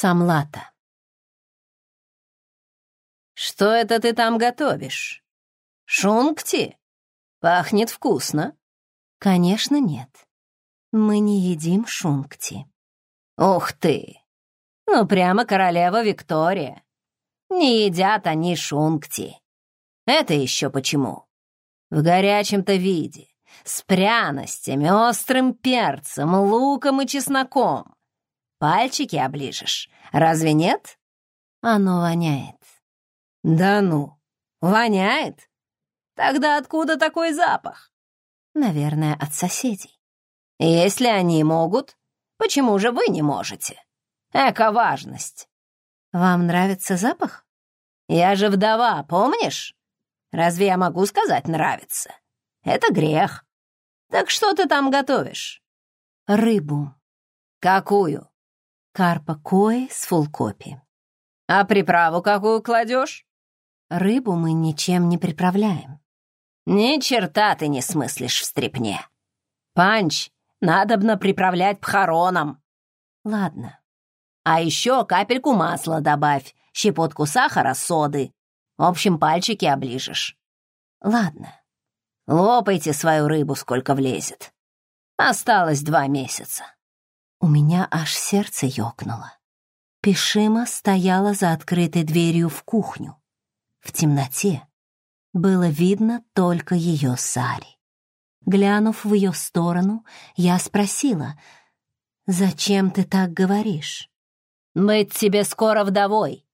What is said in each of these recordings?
Самлата. «Что это ты там готовишь? Шунгти? Пахнет вкусно». «Конечно, нет. Мы не едим шунгти». «Ух ты! Ну, прямо королева Виктория. Не едят они шунгти. Это еще почему? В горячем-то виде, с пряностями, острым перцем, луком и чесноком пальчики оближешь. Разве нет? Оно воняет. Да ну, воняет? Тогда откуда такой запах? Наверное, от соседей. Если они могут, почему же вы не можете? Эко-важность. Вам нравится запах? Я же вдова, помнишь? Разве я могу сказать «нравится»? Это грех. Так что ты там готовишь? Рыбу. Какую? Карпа Кои с фулкопи. «А приправу какую кладешь?» «Рыбу мы ничем не приправляем». «Ни черта ты не смыслишь в стрепне. Панч надобно приправлять пхароном». «Ладно». «А еще капельку масла добавь, щепотку сахара, соды. В общем, пальчики оближешь». «Ладно». «Лопайте свою рыбу, сколько влезет. Осталось два месяца». У меня аж сердце ёкнуло. Пишима стояла за открытой дверью в кухню. В темноте было видно только ее сари. Глянув в ее сторону, я спросила, «Зачем ты так говоришь?» «Быть тебе скоро вдовой,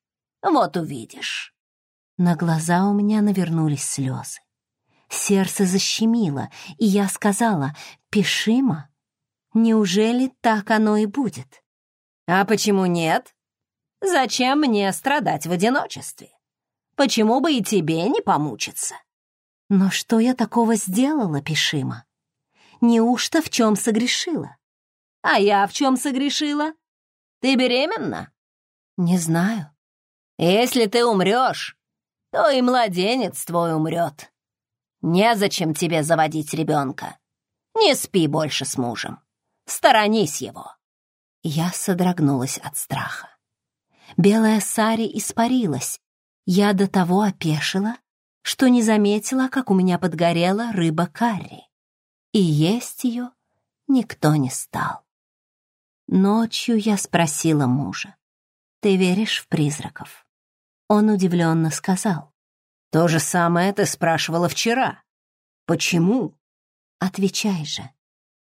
вот увидишь». На глаза у меня навернулись слезы. Сердце защемило, и я сказала, «Пишима, Неужели так оно и будет? А почему нет? Зачем мне страдать в одиночестве? Почему бы и тебе не помучиться? Но что я такого сделала, Пишима? Неужто в чем согрешила? А я в чем согрешила? Ты беременна? Не знаю. Если ты умрешь, то и младенец твой умрет. Незачем тебе заводить ребенка. Не спи больше с мужем. Сторонись его!» Я содрогнулась от страха. Белая Сари испарилась. Я до того опешила, что не заметила, как у меня подгорела рыба карри. И есть ее никто не стал. Ночью я спросила мужа, «Ты веришь в призраков?» Он удивленно сказал, «То же самое ты спрашивала вчера. Почему?» «Отвечай же».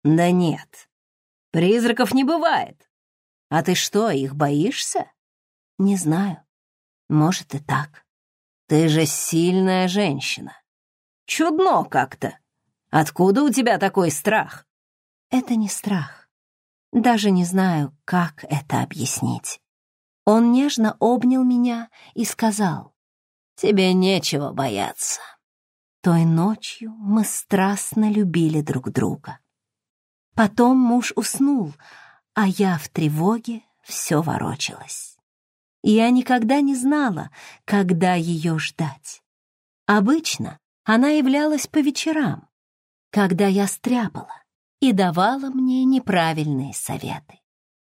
«Да нет, Призраков не бывает. А ты что, их боишься? Не знаю. Может и так. Ты же сильная женщина. Чудно как-то. Откуда у тебя такой страх? Это не страх. Даже не знаю, как это объяснить. Он нежно обнял меня и сказал, «Тебе нечего бояться». Той ночью мы страстно любили друг друга. Потом муж уснул, а я в тревоге все ворочалась. я никогда не знала, когда ее ждать. Обычно она являлась по вечерам, когда я стряпала и давала мне неправильные советы.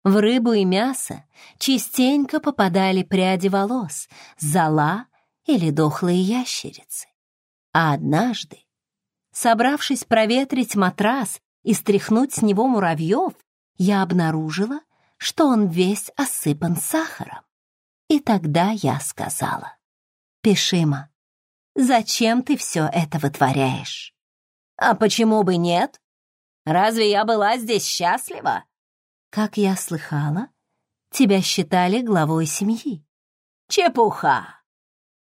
В рыбу и мясо частенько попадали пряди волос, зола или дохлые ящерицы. А однажды, собравшись проветрить матрас и стряхнуть с него муравьев, я обнаружила, что он весь осыпан сахаром. И тогда я сказала, «Пишима, зачем ты все это вытворяешь?» «А почему бы нет? Разве я была здесь счастлива?» «Как я слыхала, тебя считали главой семьи». «Чепуха!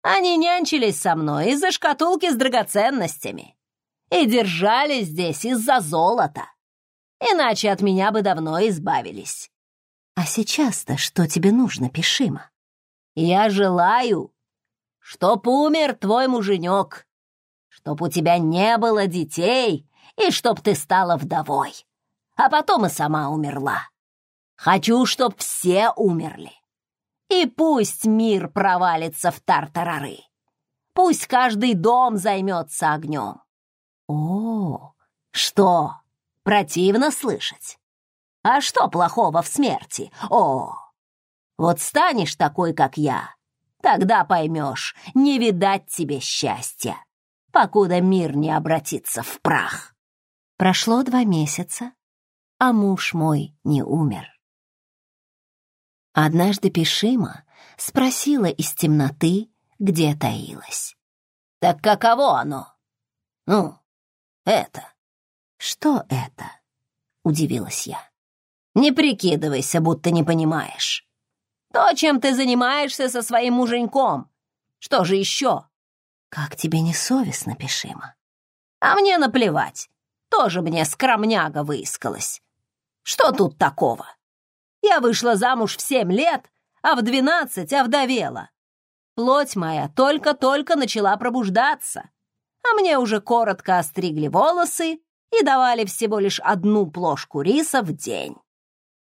Они нянчились со мной из-за шкатулки с драгоценностями и держали здесь из-за золота. Иначе от меня бы давно избавились. А сейчас-то что тебе нужно, Пишима? Я желаю, чтоб умер твой муженек, чтоб у тебя не было детей и чтоб ты стала вдовой, а потом и сама умерла. Хочу, чтоб все умерли. И пусть мир провалится в тартарары. Пусть каждый дом займется огнем. О, что? Противно слышать. А что плохого в смерти? О, вот станешь такой, как я, тогда поймешь, не видать тебе счастья, покуда мир не обратится в прах. Прошло два месяца, а муж мой не умер. Однажды Пишима спросила из темноты, где таилась. «Так каково оно? Ну, это. Что это? Удивилась я. Не прикидывайся, будто не понимаешь. То, чем ты занимаешься со своим муженьком. Что же еще? Как тебе несовестно, Пишима? А мне наплевать. Тоже мне скромняга выискалась. Что тут такого? Я вышла замуж в семь лет, а в двенадцать овдовела. Плоть моя только-только начала пробуждаться а мне уже коротко остригли волосы и давали всего лишь одну плошку риса в день.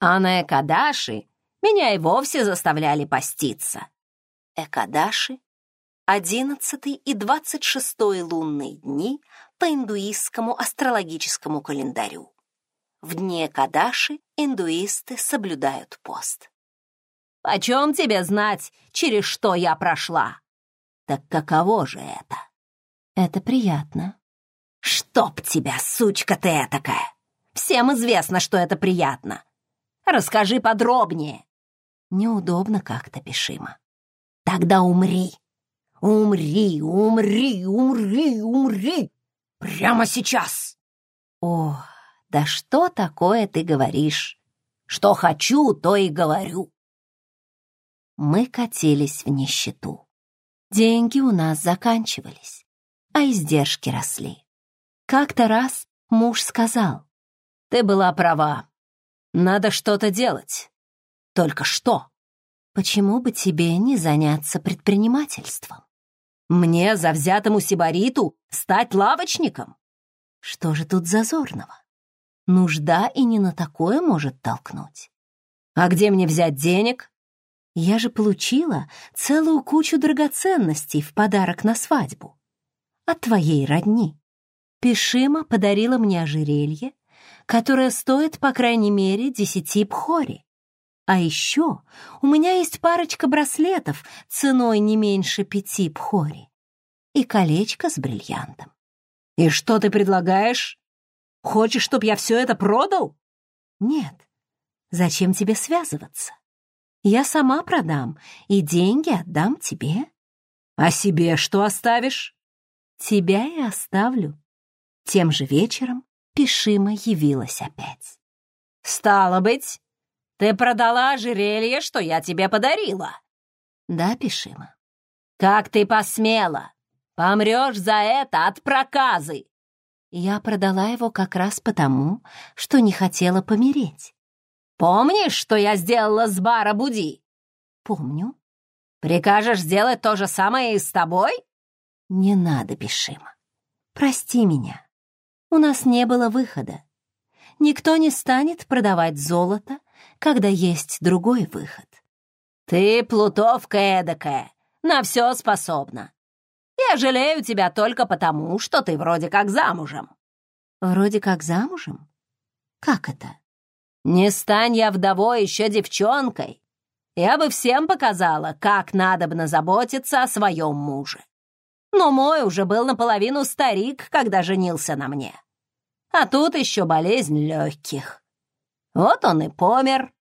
А на Экадаши меня и вовсе заставляли поститься. Экадаши — одиннадцатый и двадцать шестой лунные дни по индуистскому астрологическому календарю. В дни Экадаши индуисты соблюдают пост. «Почем тебе знать, через что я прошла?» «Так каково же это?» Это приятно. «Чтоб тебя, сучка ты такая. Всем известно, что это приятно. Расскажи подробнее!» «Неудобно как-то, Пишима». «Тогда умри! Умри, умри, умри, умри! Прямо сейчас!» «О, да что такое ты говоришь? Что хочу, то и говорю!» Мы катились в нищету. Деньги у нас заканчивались а издержки росли. Как-то раз муж сказал, «Ты была права. Надо что-то делать. Только что?» «Почему бы тебе не заняться предпринимательством?» «Мне, завзятому сибариту, стать лавочником?» «Что же тут зазорного? Нужда и не на такое может толкнуть». «А где мне взять денег?» «Я же получила целую кучу драгоценностей в подарок на свадьбу от твоей родни. Пишима подарила мне ожерелье, которое стоит по крайней мере десяти пхори. А еще у меня есть парочка браслетов ценой не меньше пяти пхори и колечко с бриллиантом. «И что ты предлагаешь? Хочешь, чтобы я все это продал?» «Нет. Зачем тебе связываться? Я сама продам и деньги отдам тебе». «А себе что оставишь?» тебя и оставлю». Тем же вечером Пишима явилась опять. «Стало быть, ты продала ожерелье, что я тебе подарила?» «Да, Пишима». «Как ты посмела! Помрешь за это от проказы!» Я продала его как раз потому, что не хотела помереть. «Помнишь, что я сделала с бара Буди?» «Помню». «Прикажешь сделать то же самое и с тобой?» Не надо, Бешима. Прости меня. У нас не было выхода. Никто не станет продавать золото, когда есть другой выход. Ты плутовка эдакая, на все способна. Я жалею тебя только потому, что ты вроде как замужем. Вроде как замужем? Как это? Не стань я вдовой еще девчонкой. Я бы всем показала, как надобно заботиться о своем муже. Но мой уже был наполовину старик, когда женился на мне. А тут еще болезнь легких. Вот он и помер.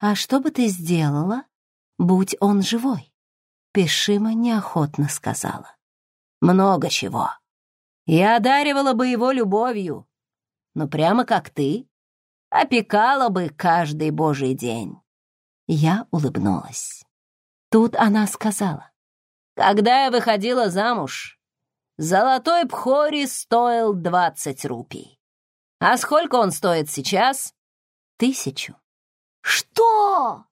А что бы ты сделала, будь он живой? Пешима неохотно сказала. Много чего. Я одаривала бы его любовью, но ну, прямо как ты, опекала бы каждый божий день. Я улыбнулась. Тут она сказала. Когда я выходила замуж, золотой пхори стоил двадцать рупий. А сколько он стоит сейчас? Тысячу. Что?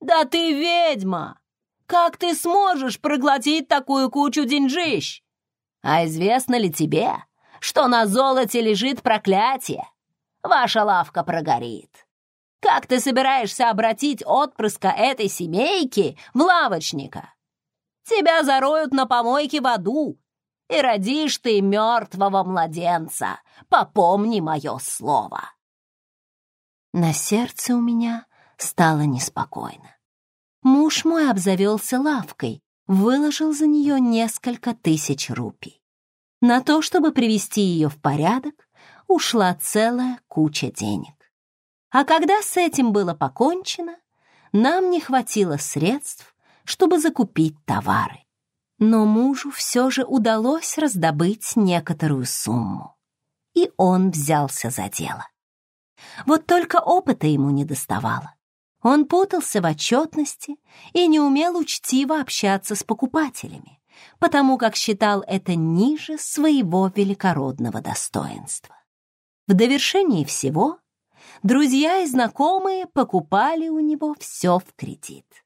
Да ты ведьма! Как ты сможешь проглотить такую кучу деньжищ? А известно ли тебе, что на золоте лежит проклятие? Ваша лавка прогорит. Как ты собираешься обратить отпрыска этой семейки в лавочника? тебя зароют на помойке в аду, и родишь ты мертвого младенца. Попомни мое слово. На сердце у меня стало неспокойно. Муж мой обзавелся лавкой, выложил за нее несколько тысяч рупий. На то, чтобы привести ее в порядок, ушла целая куча денег. А когда с этим было покончено, нам не хватило средств, чтобы закупить товары. Но мужу все же удалось раздобыть некоторую сумму. И он взялся за дело. Вот только опыта ему не доставало. Он путался в отчетности и не умел учтиво общаться с покупателями, потому как считал это ниже своего великородного достоинства. В довершении всего друзья и знакомые покупали у него все в кредит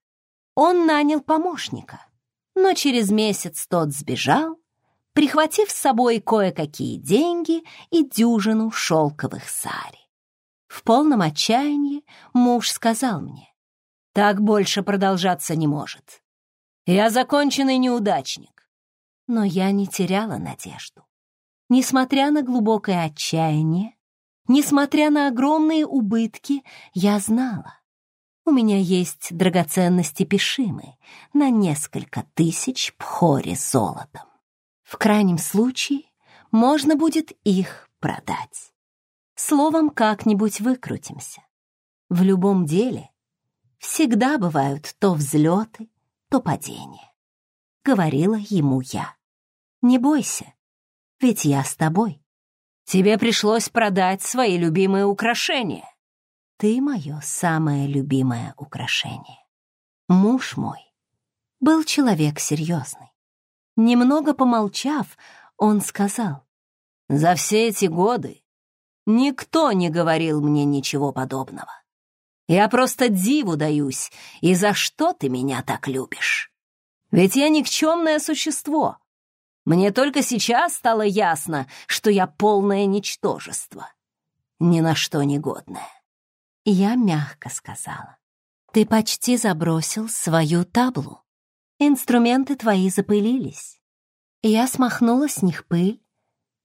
он нанял помощника, но через месяц тот сбежал, прихватив с собой кое-какие деньги и дюжину шелковых сари. В полном отчаянии муж сказал мне, «Так больше продолжаться не может. Я законченный неудачник». Но я не теряла надежду. Несмотря на глубокое отчаяние, несмотря на огромные убытки, я знала, у меня есть драгоценности Пешимы на несколько тысяч пхори золотом. В крайнем случае можно будет их продать. Словом, как-нибудь выкрутимся. В любом деле всегда бывают то взлеты, то падения. Говорила ему я. Не бойся, ведь я с тобой. Тебе пришлось продать свои любимые украшения ты мое самое любимое украшение. Муж мой был человек серьезный. Немного помолчав, он сказал, «За все эти годы никто не говорил мне ничего подобного. Я просто диву даюсь, и за что ты меня так любишь? Ведь я никчемное существо. Мне только сейчас стало ясно, что я полное ничтожество, ни на что не годное я мягко сказала. «Ты почти забросил свою таблу. Инструменты твои запылились. Я смахнула с них пыль,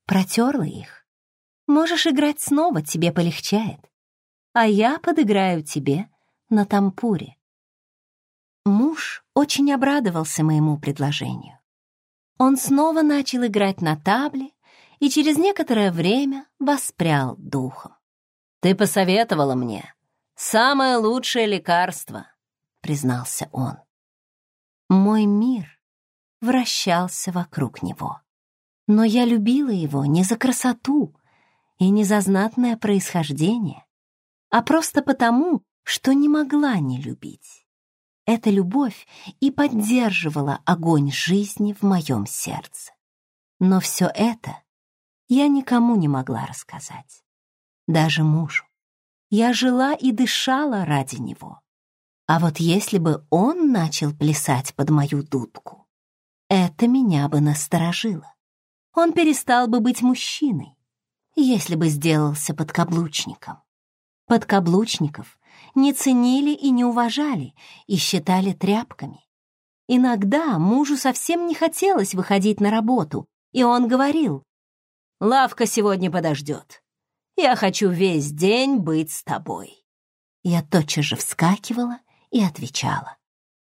протерла их. Можешь играть снова, тебе полегчает. А я подыграю тебе на тампуре». Муж очень обрадовался моему предложению. Он снова начал играть на табле и через некоторое время воспрял духом. Ты посоветовала мне. Самое лучшее лекарство, признался он. Мой мир вращался вокруг него. Но я любила его не за красоту и не за знатное происхождение, а просто потому, что не могла не любить. Эта любовь и поддерживала огонь жизни в моем сердце. Но все это я никому не могла рассказать даже мужу. Я жила и дышала ради него. А вот если бы он начал плясать под мою дудку, это меня бы насторожило. Он перестал бы быть мужчиной, если бы сделался подкаблучником. Подкаблучников не ценили и не уважали, и считали тряпками. Иногда мужу совсем не хотелось выходить на работу, и он говорил, «Лавка сегодня подождет. Я хочу весь день быть с тобой». Я тотчас же вскакивала и отвечала.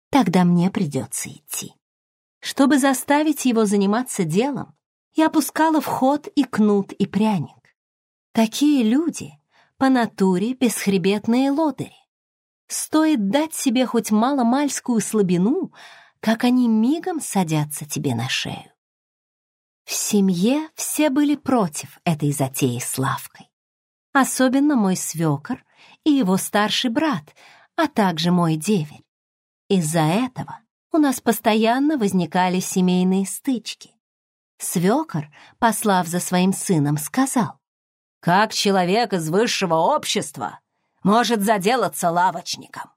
«Тогда мне придется идти». Чтобы заставить его заниматься делом, я пускала в ход и кнут, и пряник. Такие люди по натуре бесхребетные лодыри. Стоит дать себе хоть маломальскую слабину, как они мигом садятся тебе на шею. В семье все были против этой затеи с Лавкой особенно мой свекор и его старший брат, а также мой деверь. Из-за этого у нас постоянно возникали семейные стычки. Свекор, послав за своим сыном, сказал, «Как человек из высшего общества может заделаться лавочником?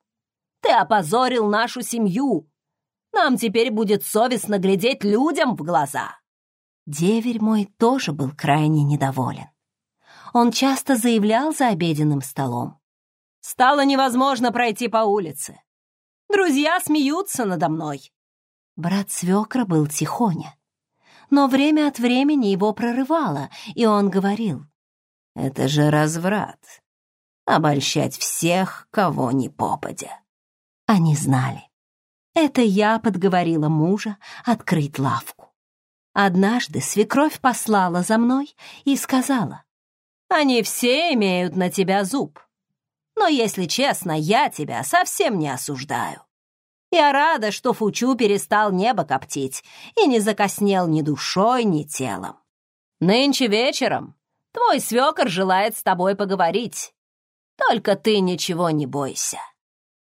Ты опозорил нашу семью. Нам теперь будет совестно глядеть людям в глаза». Деверь мой тоже был крайне недоволен он часто заявлял за обеденным столом. «Стало невозможно пройти по улице. Друзья смеются надо мной». Брат свекра был тихоня. Но время от времени его прорывало, и он говорил. «Это же разврат. Обольщать всех, кого ни попадя». Они знали. Это я подговорила мужа открыть лавку. Однажды свекровь послала за мной и сказала, они все имеют на тебя зуб. Но, если честно, я тебя совсем не осуждаю. Я рада, что Фучу перестал небо коптить и не закоснел ни душой, ни телом. Нынче вечером твой свекор желает с тобой поговорить. Только ты ничего не бойся.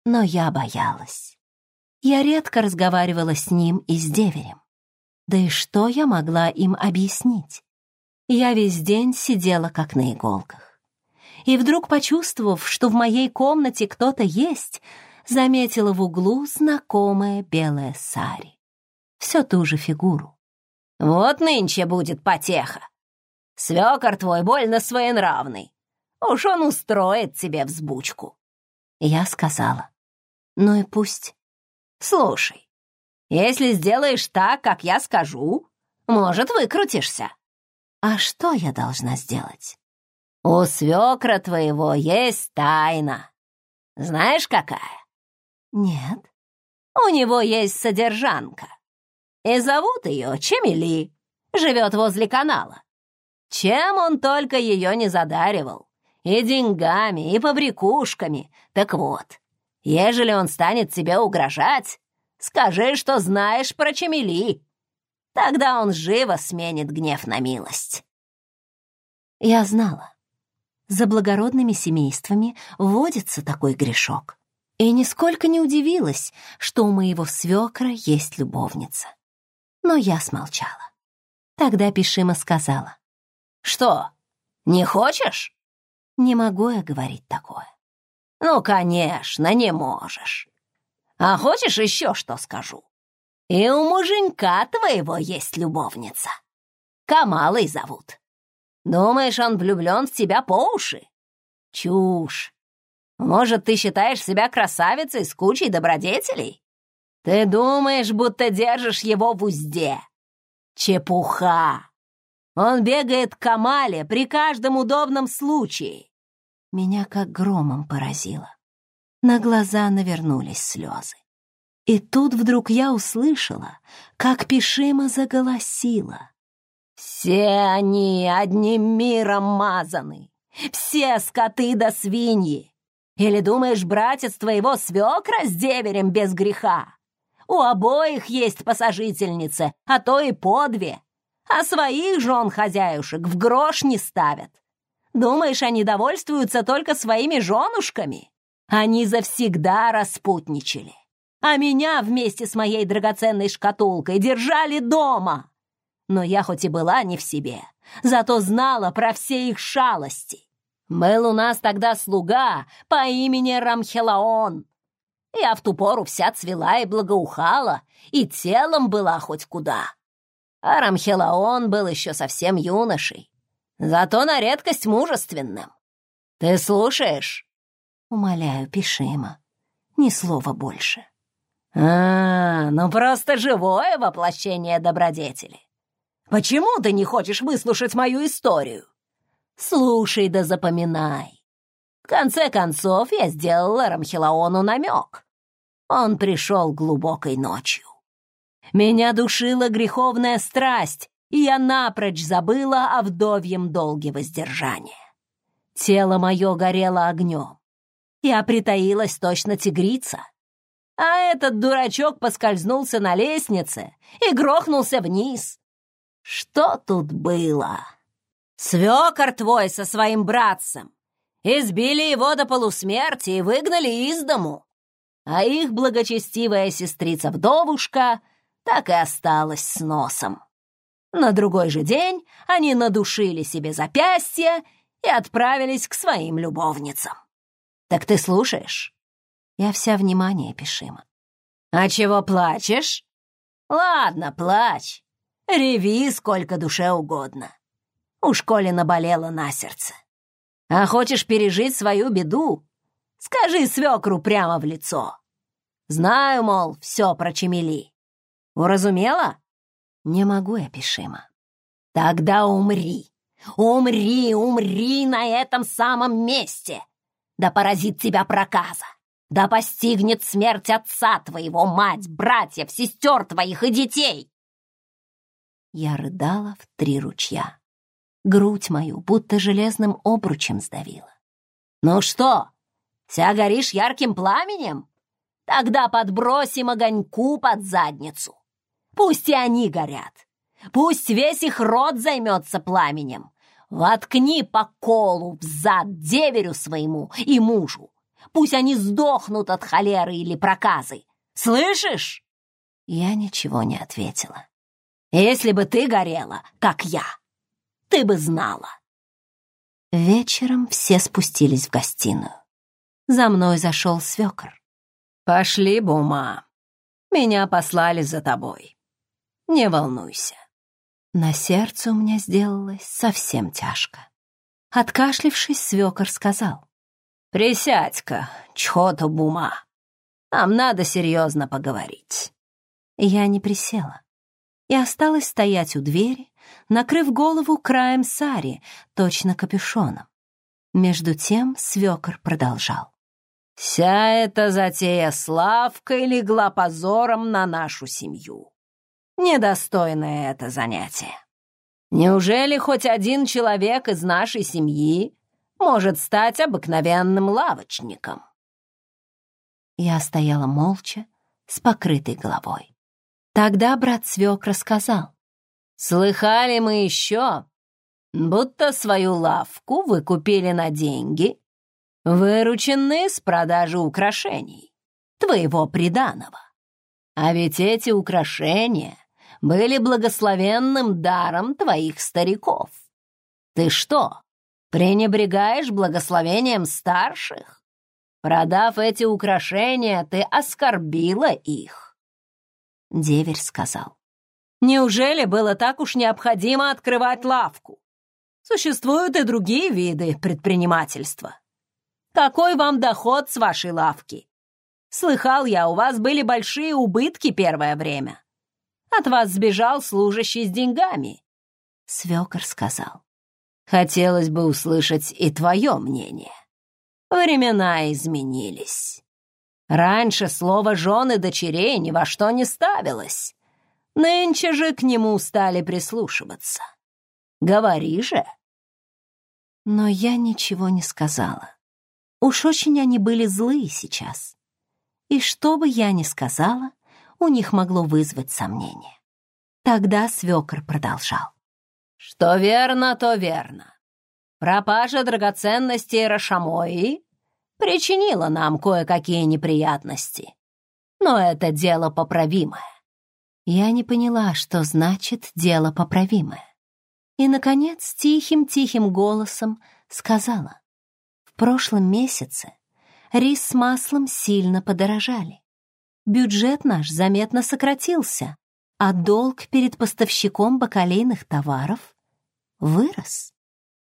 Но я боялась. Я редко разговаривала с ним и с деверем. Да и что я могла им объяснить? Я весь день сидела как на иголках. И вдруг, почувствовав, что в моей комнате кто-то есть, заметила в углу знакомое белое сари. Всю ту же фигуру. «Вот нынче будет потеха. Свекор твой больно своенравный. Уж он устроит тебе взбучку». Я сказала. «Ну и пусть». «Слушай, если сделаешь так, как я скажу, может, выкрутишься». «А что я должна сделать?» «У свекра твоего есть тайна. Знаешь, какая?» «Нет». «У него есть содержанка. И зовут ее Чемели. Живет возле канала. Чем он только ее не задаривал. И деньгами, и побрякушками. тогда он живо сменит гнев на милость. Я знала. За благородными семействами водится такой грешок. И нисколько не удивилась, что у моего свекра есть любовница. Но я смолчала. Тогда Пишима сказала. «Что, не хочешь?» «Не могу я говорить такое». «Ну, конечно, не можешь. А хочешь еще что скажу?» И у муженька твоего есть любовница. Камалой зовут. Думаешь, он влюблен в тебя по уши? Чушь. Может, ты считаешь себя красавицей с кучей добродетелей? Ты думаешь, будто держишь его в узде. Чепуха. Он бегает к Камале при каждом удобном случае. Меня как громом поразило. На глаза навернулись слезы. И тут вдруг я услышала, как Пишима заголосила. «Все они одним миром мазаны, все скоты да свиньи. Или думаешь, братец твоего свекра с деверем без греха? У обоих есть посажительницы, а то и по две. А своих жен хозяюшек в грош не ставят. Думаешь, они довольствуются только своими женушками? Они завсегда распутничали а меня вместе с моей драгоценной шкатулкой держали дома. Но я хоть и была не в себе, зато знала про все их шалости. Был у нас тогда слуга по имени Рамхелаон. Я в ту пору вся цвела и благоухала, и телом была хоть куда. А Рамхелаон был еще совсем юношей, зато на редкость мужественным. Ты слушаешь? Умоляю, пиши ему. Ни слова больше. «А, ну просто живое воплощение добродетели. Почему ты не хочешь выслушать мою историю? Слушай да запоминай. В конце концов, я сделала Рамхилаону намек. Он пришел глубокой ночью. Меня душила греховная страсть, и я напрочь забыла о вдовьем долге воздержания. Тело мое горело огнем. Я притаилась точно тигрица, а этот дурачок поскользнулся на лестнице и грохнулся вниз. Что тут было? Свекор твой со своим братцем. Избили его до полусмерти и выгнали из дому. А их благочестивая сестрица-вдовушка так и осталась с носом. На другой же день они надушили себе запястья и отправились к своим любовницам. Так ты слушаешь? Я вся внимание пишима. «А чего плачешь? Ладно, плачь. Реви сколько душе угодно. Уж коли наболела на сердце. А хочешь пережить свою беду? Скажи свекру прямо в лицо. Знаю, мол, все про Чемели. Уразумела? Не могу я, Пишима. Тогда умри. Умри, умри на этом самом месте. Да поразит тебя проказа. Да постигнет смерть отца твоего, мать, братьев, сестер твоих и детей!» Я рыдала в три ручья. Грудь мою будто железным обручем сдавила. «Ну что, вся горишь ярким пламенем? Тогда подбросим огоньку под задницу. Пусть и они горят. Пусть весь их род займется пламенем. Воткни по колу в зад деверю своему и мужу Пусть они сдохнут от холеры или проказы. Слышишь?» Я ничего не ответила. «Если бы ты горела, как я, ты бы знала». Вечером все спустились в гостиную. За мной зашел свекор. «Пошли, Бума. Меня послали за тобой. Не волнуйся». На сердце у меня сделалось совсем тяжко. Откашлившись, свекор сказал. «Присядь-ка, чё-то бума. Нам надо серьезно поговорить». Я не присела и осталась стоять у двери, накрыв голову краем сари, точно капюшоном. Между тем свекор продолжал. «Вся эта затея славкой легла позором на нашу семью. Недостойное это занятие. Неужели хоть один человек из нашей семьи может стать обыкновенным лавочником. Я стояла молча, с покрытой головой. Тогда брат Свек рассказал. «Слыхали мы еще, будто свою лавку вы купили на деньги, вырученные с продажи украшений, твоего приданого. А ведь эти украшения были благословенным даром твоих стариков. Ты что, пренебрегаешь благословением старших? Продав эти украшения, ты оскорбила их. Деверь сказал. Неужели было так уж необходимо открывать лавку? Существуют и другие виды предпринимательства. Какой вам доход с вашей лавки? Слыхал я, у вас были большие убытки первое время. От вас сбежал служащий с деньгами. Свекор сказал. Хотелось бы услышать и твое мнение. Времена изменились. Раньше слово «жены» дочерей ни во что не ставилось. Нынче же к нему стали прислушиваться. Говори же. Но я ничего не сказала. Уж очень они были злые сейчас. И что бы я ни сказала, у них могло вызвать сомнение. Тогда свекр продолжал. «Что верно, то верно. Пропажа драгоценностей Рашамои причинила нам кое-какие неприятности. Но это дело поправимое». Я не поняла, что значит «дело поправимое». И, наконец, тихим-тихим голосом сказала. В прошлом месяце рис с маслом сильно подорожали. Бюджет наш заметно сократился, а долг перед поставщиком бакалейных товаров вырос.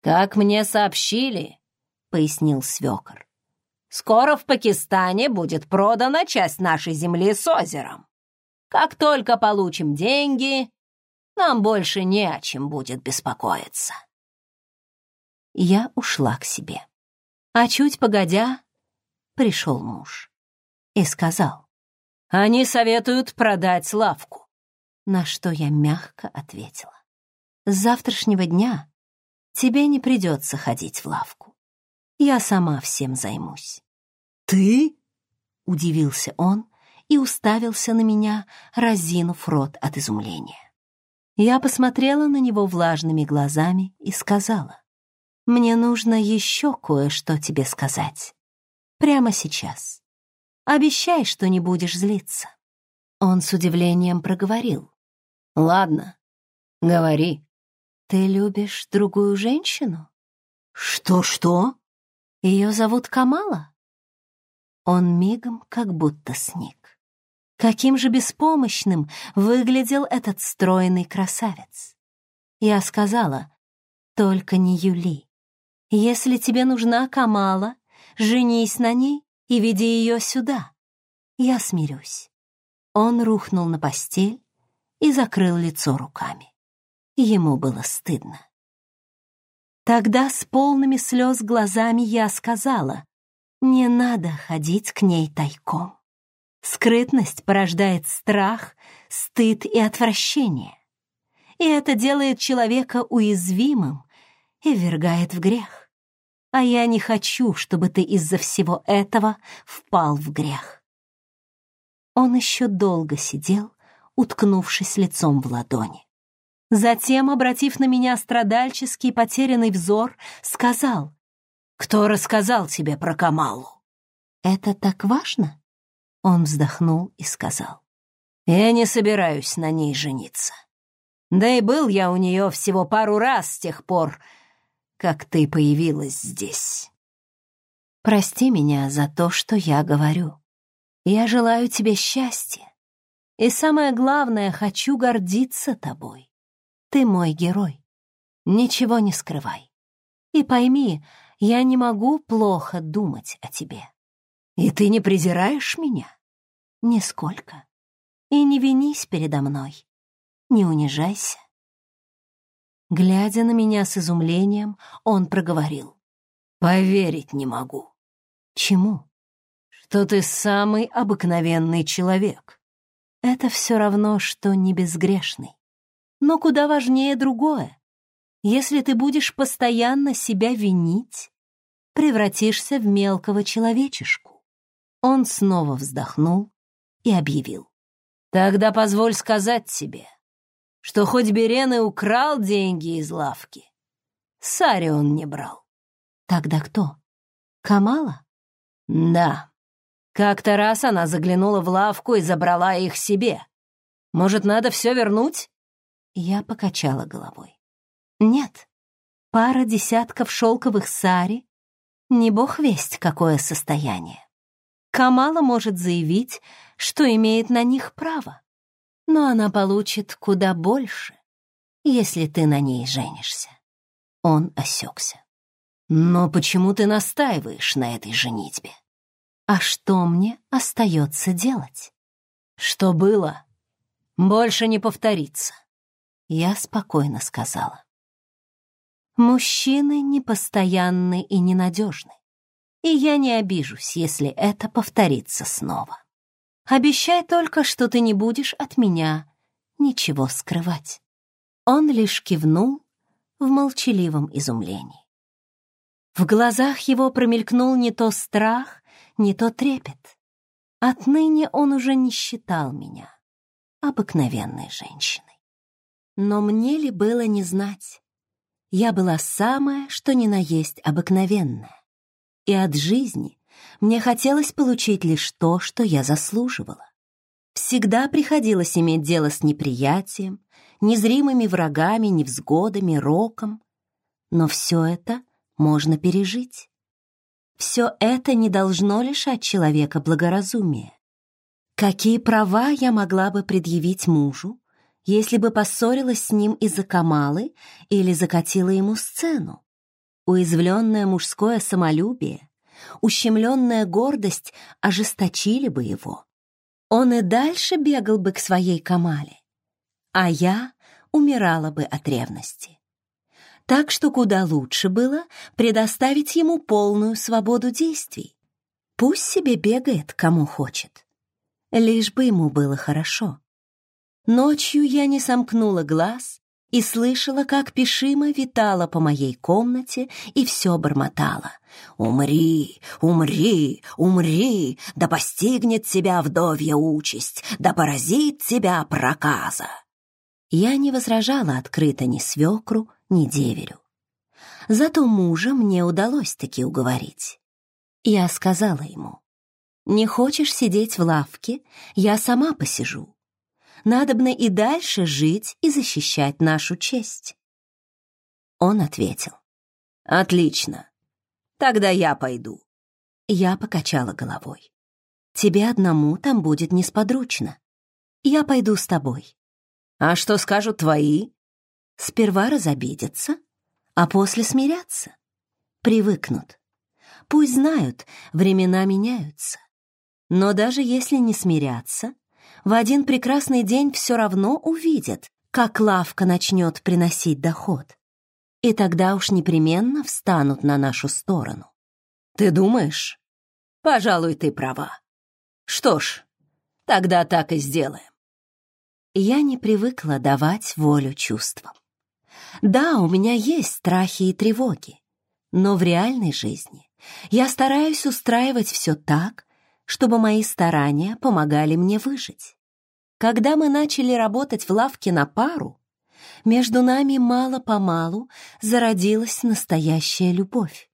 «Как мне сообщили», — пояснил свекор, «скоро в Пакистане будет продана часть нашей земли с озером. Как только получим деньги, нам больше не о чем будет беспокоиться». Я ушла к себе. А чуть погодя, пришел муж и сказал, «Они советуют продать лавку на что я мягко ответила. «С завтрашнего дня тебе не придется ходить в лавку. Я сама всем займусь». «Ты?» — удивился он и уставился на меня, разинув рот от изумления. Я посмотрела на него влажными глазами и сказала, «Мне нужно еще кое-что тебе сказать. Прямо сейчас. Обещай, что не будешь злиться». Он с удивлением проговорил. Ладно, говори. Ты любишь другую женщину? Что-что? Ее зовут Камала? Он мигом как будто сник. Каким же беспомощным выглядел этот стройный красавец. Я сказала, только не Юли. Если тебе нужна Камала, женись на ней и веди ее сюда. Я смирюсь. Он рухнул на постель, и закрыл лицо руками. Ему было стыдно. Тогда с полными слез глазами я сказала, «Не надо ходить к ней тайком. Скрытность порождает страх, стыд и отвращение. И это делает человека уязвимым и вергает в грех. А я не хочу, чтобы ты из-за всего этого впал в грех». Он еще долго сидел, уткнувшись лицом в ладони. Затем, обратив на меня страдальческий потерянный взор, сказал, «Кто рассказал тебе про Камалу?» «Это так важно?» Он вздохнул и сказал, «Я не собираюсь на ней жениться. Да и был я у нее всего пару раз с тех пор, как ты появилась здесь. Прости меня за то, что я говорю. Я желаю тебе счастья, и самое главное, хочу гордиться тобой. Ты мой герой. Ничего не скрывай. И пойми, я не могу плохо думать о тебе. И ты не презираешь меня? Нисколько. И не винись передо мной. Не унижайся. Глядя на меня с изумлением, он проговорил. «Поверить не могу». «Чему?» «Что ты самый обыкновенный человек, это все равно, что не безгрешный. Но куда важнее другое. Если ты будешь постоянно себя винить, превратишься в мелкого человечишку. Он снова вздохнул и объявил. Тогда позволь сказать тебе, что хоть Берен и украл деньги из лавки, Сари он не брал. Тогда кто? Камала? Да. Как-то раз она заглянула в лавку и забрала их себе. Может, надо все вернуть?» Я покачала головой. «Нет, пара десятков шелковых сари, не бог весть, какое состояние. Камала может заявить, что имеет на них право, но она получит куда больше, если ты на ней женишься. Он осекся. Но почему ты настаиваешь на этой женитьбе? А что мне остается делать? Что было, больше не повторится, я спокойно сказала. Мужчины непостоянны и ненадежны, и я не обижусь, если это повторится снова. Обещай только, что ты не будешь от меня ничего скрывать. Он лишь кивнул в молчаливом изумлении. В глазах его промелькнул не то страх, не то трепет. Отныне он уже не считал меня обыкновенной женщиной. Но мне ли было не знать? Я была самая, что ни на есть обыкновенная. И от жизни мне хотелось получить лишь то, что я заслуживала. Всегда приходилось иметь дело с неприятием, незримыми врагами, невзгодами, роком. Но все это можно пережить все это не должно лишать человека благоразумия. Какие права я могла бы предъявить мужу, если бы поссорилась с ним из-за Камалы или закатила ему сцену? Уязвленное мужское самолюбие, ущемленная гордость ожесточили бы его. Он и дальше бегал бы к своей Камале, а я умирала бы от ревности так что куда лучше было предоставить ему полную свободу действий. Пусть себе бегает, кому хочет. Лишь бы ему было хорошо. Ночью я не сомкнула глаз и слышала, как Пишима витала по моей комнате и все бормотала. «Умри, умри, умри, да постигнет тебя вдовья участь, да поразит тебя проказа!» Я не возражала открыто ни свекру, не деверю. Зато мужа мне удалось таки уговорить. Я сказала ему, «Не хочешь сидеть в лавке? Я сама посижу. Надобно и дальше жить и защищать нашу честь». Он ответил, «Отлично. Тогда я пойду». Я покачала головой. «Тебе одному там будет несподручно. Я пойду с тобой». «А что скажут твои?» Сперва разобидятся, а после смирятся, привыкнут. Пусть знают, времена меняются. Но даже если не смирятся, в один прекрасный день все равно увидят, как лавка начнет приносить доход. И тогда уж непременно встанут на нашу сторону. Ты думаешь? Пожалуй, ты права. Что ж, тогда так и сделаем. Я не привыкла давать волю чувствам. Да, у меня есть страхи и тревоги, но в реальной жизни я стараюсь устраивать все так, чтобы мои старания помогали мне выжить. Когда мы начали работать в лавке на пару, между нами мало-помалу зародилась настоящая любовь,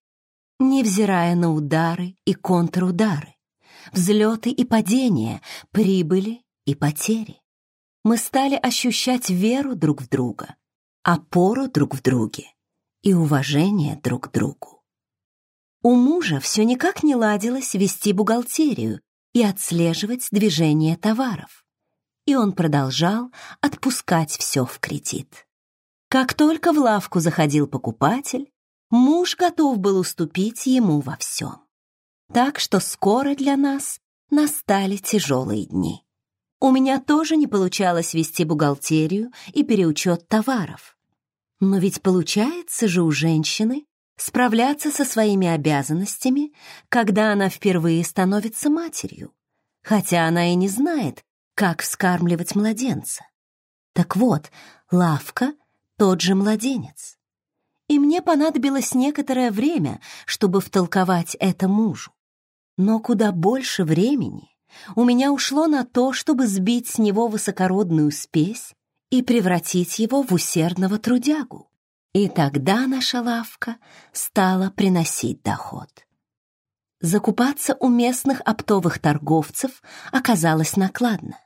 невзирая на удары и контрудары, взлеты и падения, прибыли и потери. Мы стали ощущать веру друг в друга, опору а друг в друге и уважение друг к другу. У мужа все никак не ладилось вести бухгалтерию и отслеживать движение товаров. И он продолжал отпускать все в кредит. Как только в лавку заходил покупатель, муж готов был уступить ему во всем. Так что скоро для нас настали тяжелые дни. У меня тоже не получалось вести бухгалтерию и переучет товаров. Но ведь получается же у женщины справляться со своими обязанностями, когда она впервые становится матерью, хотя она и не знает, как вскармливать младенца. Так вот, лавка — тот же младенец. И мне понадобилось некоторое время, чтобы втолковать это мужу. Но куда больше времени у меня ушло на то, чтобы сбить с него высокородную спесь и превратить его в усердного трудягу. И тогда наша лавка стала приносить доход. Закупаться у местных оптовых торговцев оказалось накладно.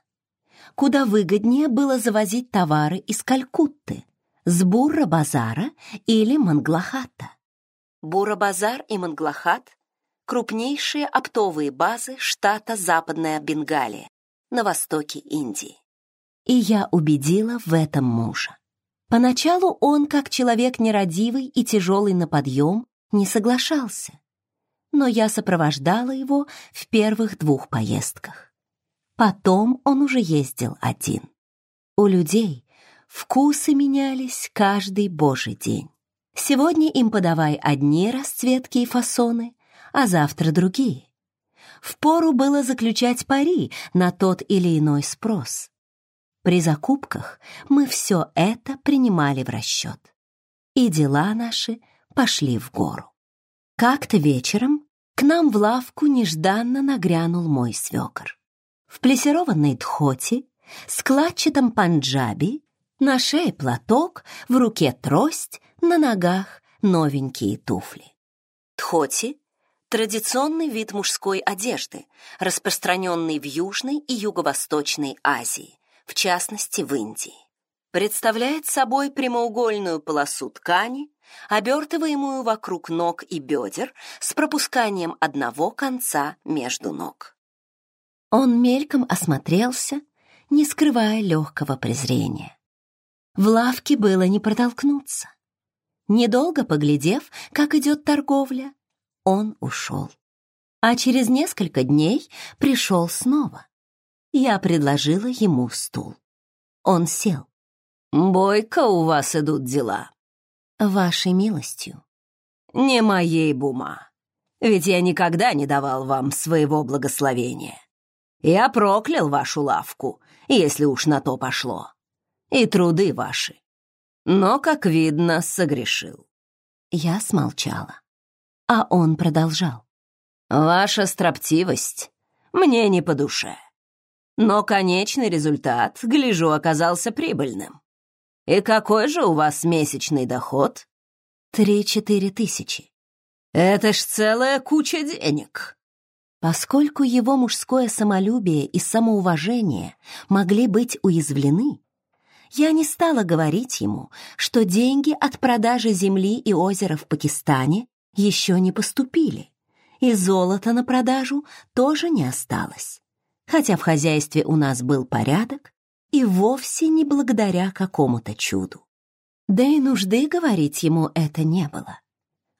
Куда выгоднее было завозить товары из Калькутты, с Бурра-базара или Манглахата. Бурра, базар и Манглахат крупнейшие оптовые базы штата Западная Бенгалия на востоке Индии. И я убедила в этом мужа. Поначалу он, как человек нерадивый и тяжелый на подъем, не соглашался. Но я сопровождала его в первых двух поездках. Потом он уже ездил один. У людей вкусы менялись каждый божий день. Сегодня им подавай одни расцветки и фасоны, а завтра другие. Впору было заключать пари на тот или иной спрос. При закупках мы все это принимали в расчет. И дела наши пошли в гору. Как-то вечером к нам в лавку нежданно нагрянул мой свекор. В плесированной тхоте, складчатом панджаби, на шее платок, в руке трость, на ногах новенькие туфли. Тхоти традиционный вид мужской одежды, распространенный в Южной и Юго-Восточной Азии, в частности в Индии. Представляет собой прямоугольную полосу ткани, обертываемую вокруг ног и бедер с пропусканием одного конца между ног. Он мельком осмотрелся, не скрывая легкого презрения. В лавке было не протолкнуться. Недолго поглядев, как идет торговля, он ушел. А через несколько дней пришел снова. Я предложила ему стул. Он сел. «Бойко у вас идут дела». «Вашей милостью». «Не моей бума. Ведь я никогда не давал вам своего благословения. Я проклял вашу лавку, если уж на то пошло. И труды ваши. Но, как видно, согрешил». Я смолчала а он продолжал. «Ваша строптивость мне не по душе. Но конечный результат, гляжу, оказался прибыльным. И какой же у вас месячный доход?» «Три-четыре тысячи». «Это ж целая куча денег!» Поскольку его мужское самолюбие и самоуважение могли быть уязвлены, я не стала говорить ему, что деньги от продажи земли и озера в Пакистане еще не поступили, и золота на продажу тоже не осталось хотя в хозяйстве у нас был порядок и вовсе не благодаря какому-то чуду. Да и нужды говорить ему это не было.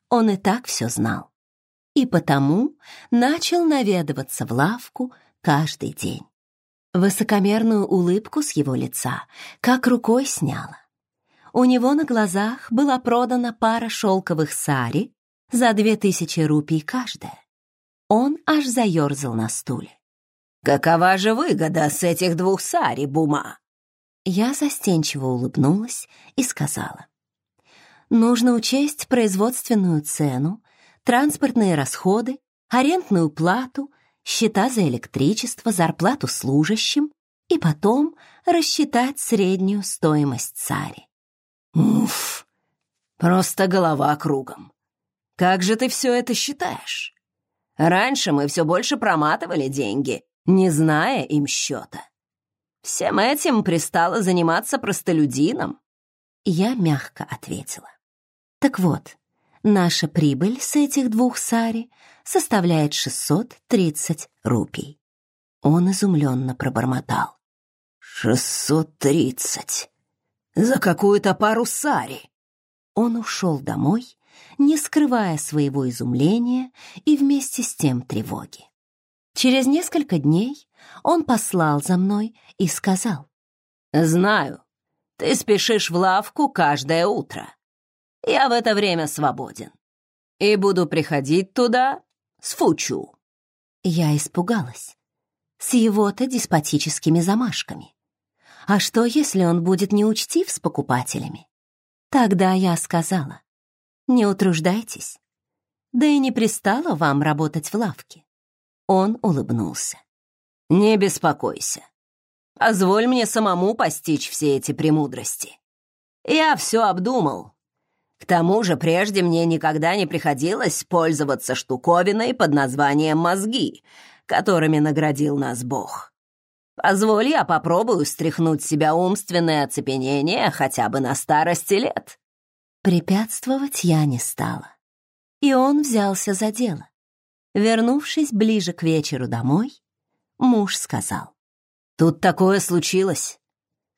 Он и так все знал. И потому начал наведываться в лавку каждый день. Высокомерную улыбку с его лица как рукой сняла. У него на глазах была продана пара шелковых сари за две тысячи рупий каждая. Он аж заерзал на стуле. «Какова же выгода с этих двух сари, Бума?» Я застенчиво улыбнулась и сказала. «Нужно учесть производственную цену, транспортные расходы, арендную плату, счета за электричество, зарплату служащим и потом рассчитать среднюю стоимость сари». «Уф, просто голова кругом. Как же ты все это считаешь? Раньше мы все больше проматывали деньги, не зная им счета. Всем этим пристало заниматься простолюдином. Я мягко ответила. Так вот, наша прибыль с этих двух сари составляет 630 рупий. Он изумленно пробормотал. «Шестьсот тридцать! За какую-то пару сари!» Он ушел домой не скрывая своего изумления и вместе с тем тревоги. Через несколько дней он послал за мной и сказал. «Знаю, ты спешишь в лавку каждое утро. Я в это время свободен и буду приходить туда с фучу». Я испугалась. С его-то деспотическими замашками. А что, если он будет неучтив с покупателями? Тогда я сказала. Не утруждайтесь. Да и не пристало вам работать в лавке. Он улыбнулся. Не беспокойся. Позволь мне самому постичь все эти премудрости. Я все обдумал. К тому же прежде мне никогда не приходилось пользоваться штуковиной под названием «мозги», которыми наградил нас Бог. Позволь, я попробую стряхнуть себя умственное оцепенение хотя бы на старости лет. Препятствовать я не стала. И он взялся за дело. Вернувшись ближе к вечеру домой, муж сказал. «Тут такое случилось.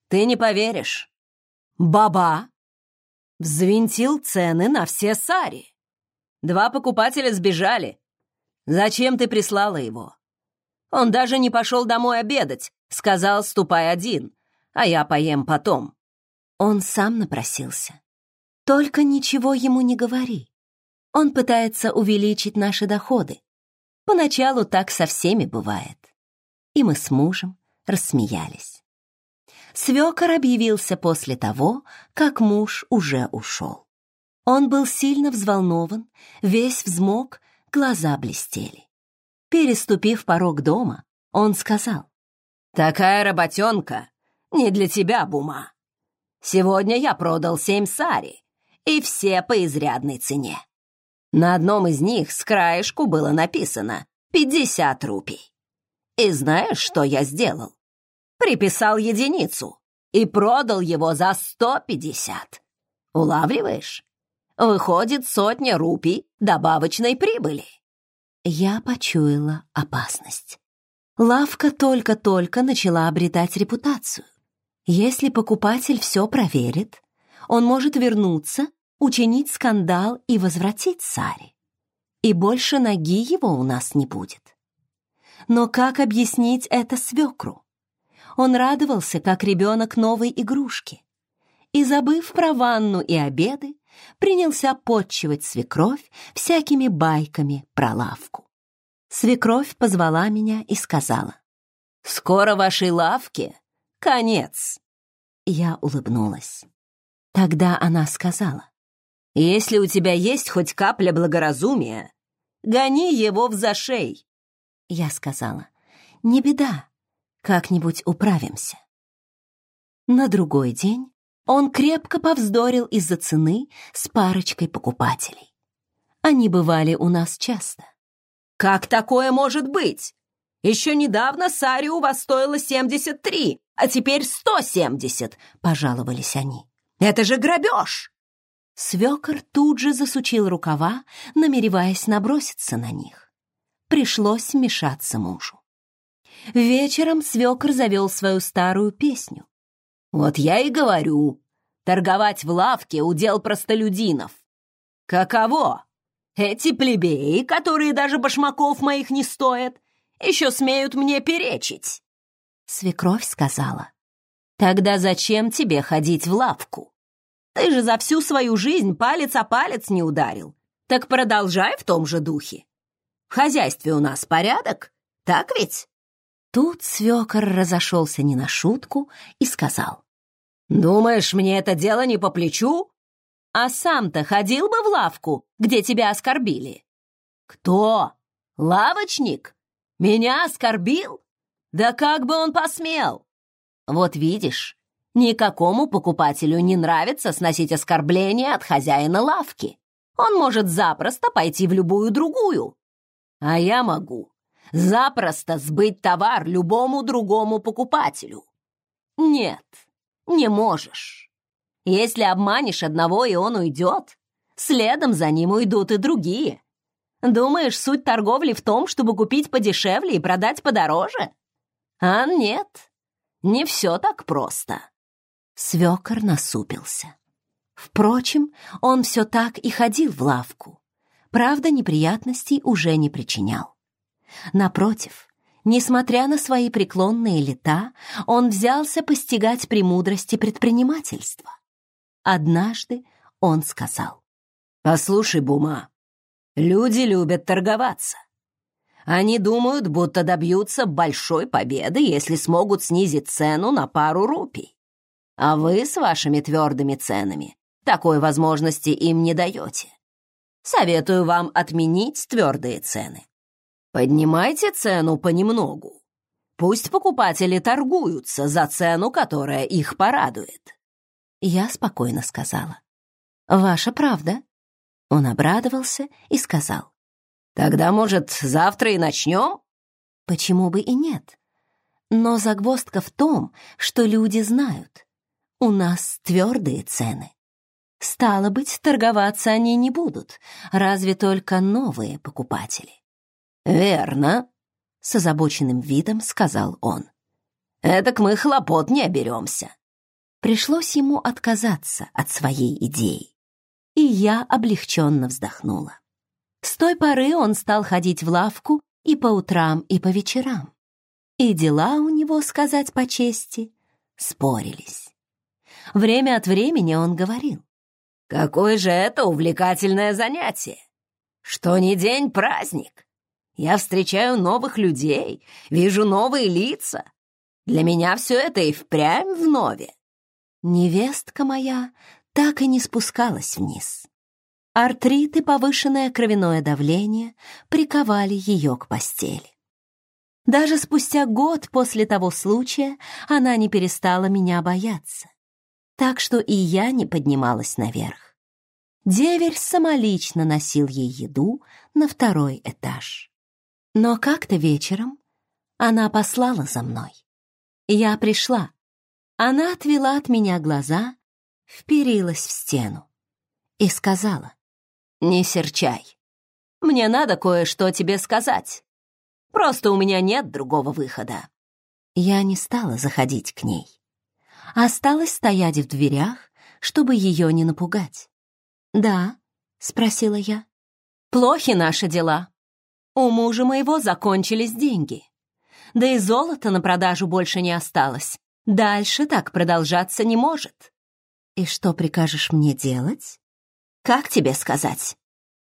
Ты не поверишь. Баба взвинтил цены на все сари. Два покупателя сбежали. Зачем ты прислала его? Он даже не пошел домой обедать, сказал, ступай один, а я поем потом. Он сам напросился. Только ничего ему не говори. Он пытается увеличить наши доходы. Поначалу так со всеми бывает. И мы с мужем рассмеялись. Свекор объявился после того, как муж уже ушел. Он был сильно взволнован, весь взмок, глаза блестели. Переступив порог дома, он сказал, «Такая работенка не для тебя, Бума. Сегодня я продал семь сари и все по изрядной цене. На одном из них с краешку было написано пятьдесят рупий». И знаешь, что я сделал? Приписал единицу и продал его за сто пятьдесят. Улавливаешь? Выходит сотня рупий добавочной прибыли. Я почуяла опасность. Лавка только-только начала обретать репутацию. Если покупатель все проверит, он может вернуться, учинить скандал и возвратить Саре. И больше ноги его у нас не будет. Но как объяснить это свекру? Он радовался, как ребенок новой игрушки. И, забыв про ванну и обеды, принялся подчивать свекровь всякими байками про лавку. Свекровь позвала меня и сказала, «Скоро вашей лавке конец!» Я улыбнулась. Тогда она сказала. «Если у тебя есть хоть капля благоразумия, гони его в зашей!» Я сказала. «Не беда, как-нибудь управимся». На другой день он крепко повздорил из-за цены с парочкой покупателей. Они бывали у нас часто. «Как такое может быть? Еще недавно сари у вас стоило 73, а теперь 170!» — пожаловались они. «Это же грабеж!» Свекор тут же засучил рукава, намереваясь наброситься на них. Пришлось вмешаться мужу. Вечером свекор завел свою старую песню. «Вот я и говорю, торговать в лавке — удел простолюдинов. Каково? Эти плебеи, которые даже башмаков моих не стоят, еще смеют мне перечить!» Свекровь сказала, Тогда зачем тебе ходить в лавку? Ты же за всю свою жизнь палец о палец не ударил. Так продолжай в том же духе. В хозяйстве у нас порядок, так ведь?» Тут свекор разошелся не на шутку и сказал. «Думаешь, мне это дело не по плечу? А сам-то ходил бы в лавку, где тебя оскорбили?» «Кто? Лавочник? Меня оскорбил? Да как бы он посмел? Вот видишь, никакому покупателю не нравится сносить оскорбления от хозяина лавки. Он может запросто пойти в любую другую. А я могу запросто сбыть товар любому другому покупателю. Нет, не можешь. Если обманешь одного, и он уйдет, следом за ним уйдут и другие. Думаешь, суть торговли в том, чтобы купить подешевле и продать подороже? А нет не все так просто». Свекор насупился. Впрочем, он все так и ходил в лавку. Правда, неприятностей уже не причинял. Напротив, несмотря на свои преклонные лета, он взялся постигать премудрости предпринимательства. Однажды он сказал. «Послушай, Бума, люди любят торговаться. Они думают, будто добьются большой победы, если смогут снизить цену на пару рупий. А вы с вашими твердыми ценами такой возможности им не даете. Советую вам отменить твердые цены. Поднимайте цену понемногу. Пусть покупатели торгуются за цену, которая их порадует. Я спокойно сказала. «Ваша правда». Он обрадовался и сказал. «Тогда, может, завтра и начнем?» Почему бы и нет? Но загвоздка в том, что люди знают. У нас твердые цены. Стало быть, торговаться они не будут, разве только новые покупатели. «Верно», — с озабоченным видом сказал он. «Этак мы хлопот не оберемся». Пришлось ему отказаться от своей идеи, и я облегченно вздохнула. С той поры он стал ходить в лавку и по утрам, и по вечерам. И дела у него, сказать по чести, спорились. Время от времени он говорил. «Какое же это увлекательное занятие! Что ни день праздник! Я встречаю новых людей, вижу новые лица. Для меня все это и впрямь в нове". Невестка моя так и не спускалась вниз артрит и повышенное кровяное давление приковали ее к постели. Даже спустя год после того случая она не перестала меня бояться. Так что и я не поднималась наверх. Деверь самолично носил ей еду на второй этаж. Но как-то вечером она послала за мной. Я пришла. Она отвела от меня глаза, вперилась в стену и сказала, «Не серчай. Мне надо кое-что тебе сказать. Просто у меня нет другого выхода». Я не стала заходить к ней. Осталось стоять в дверях, чтобы ее не напугать. «Да?» — спросила я. «Плохи наши дела. У мужа моего закончились деньги. Да и золота на продажу больше не осталось. Дальше так продолжаться не может». «И что прикажешь мне делать?» как тебе сказать?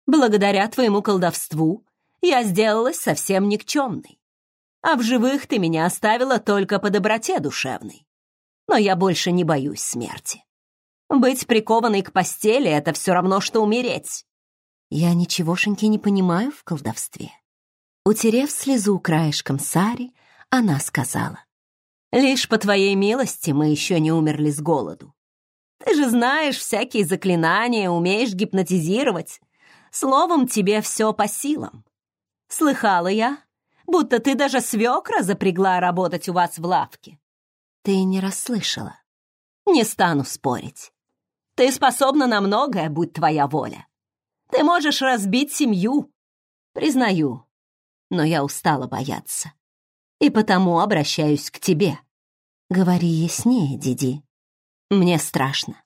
Благодаря твоему колдовству я сделалась совсем никчемной. А в живых ты меня оставила только по доброте душевной. Но я больше не боюсь смерти. Быть прикованной к постели — это все равно, что умереть. Я ничегошеньки не понимаю в колдовстве. Утерев слезу краешком сари, она сказала. Лишь по твоей милости мы еще не умерли с голоду. Ты же знаешь всякие заклинания, умеешь гипнотизировать. Словом, тебе все по силам. Слыхала я, будто ты даже свекра запрягла работать у вас в лавке. Ты не расслышала. Не стану спорить. Ты способна на многое, будь твоя воля. Ты можешь разбить семью. Признаю, но я устала бояться. И потому обращаюсь к тебе. Говори яснее, Диди. Мне страшно.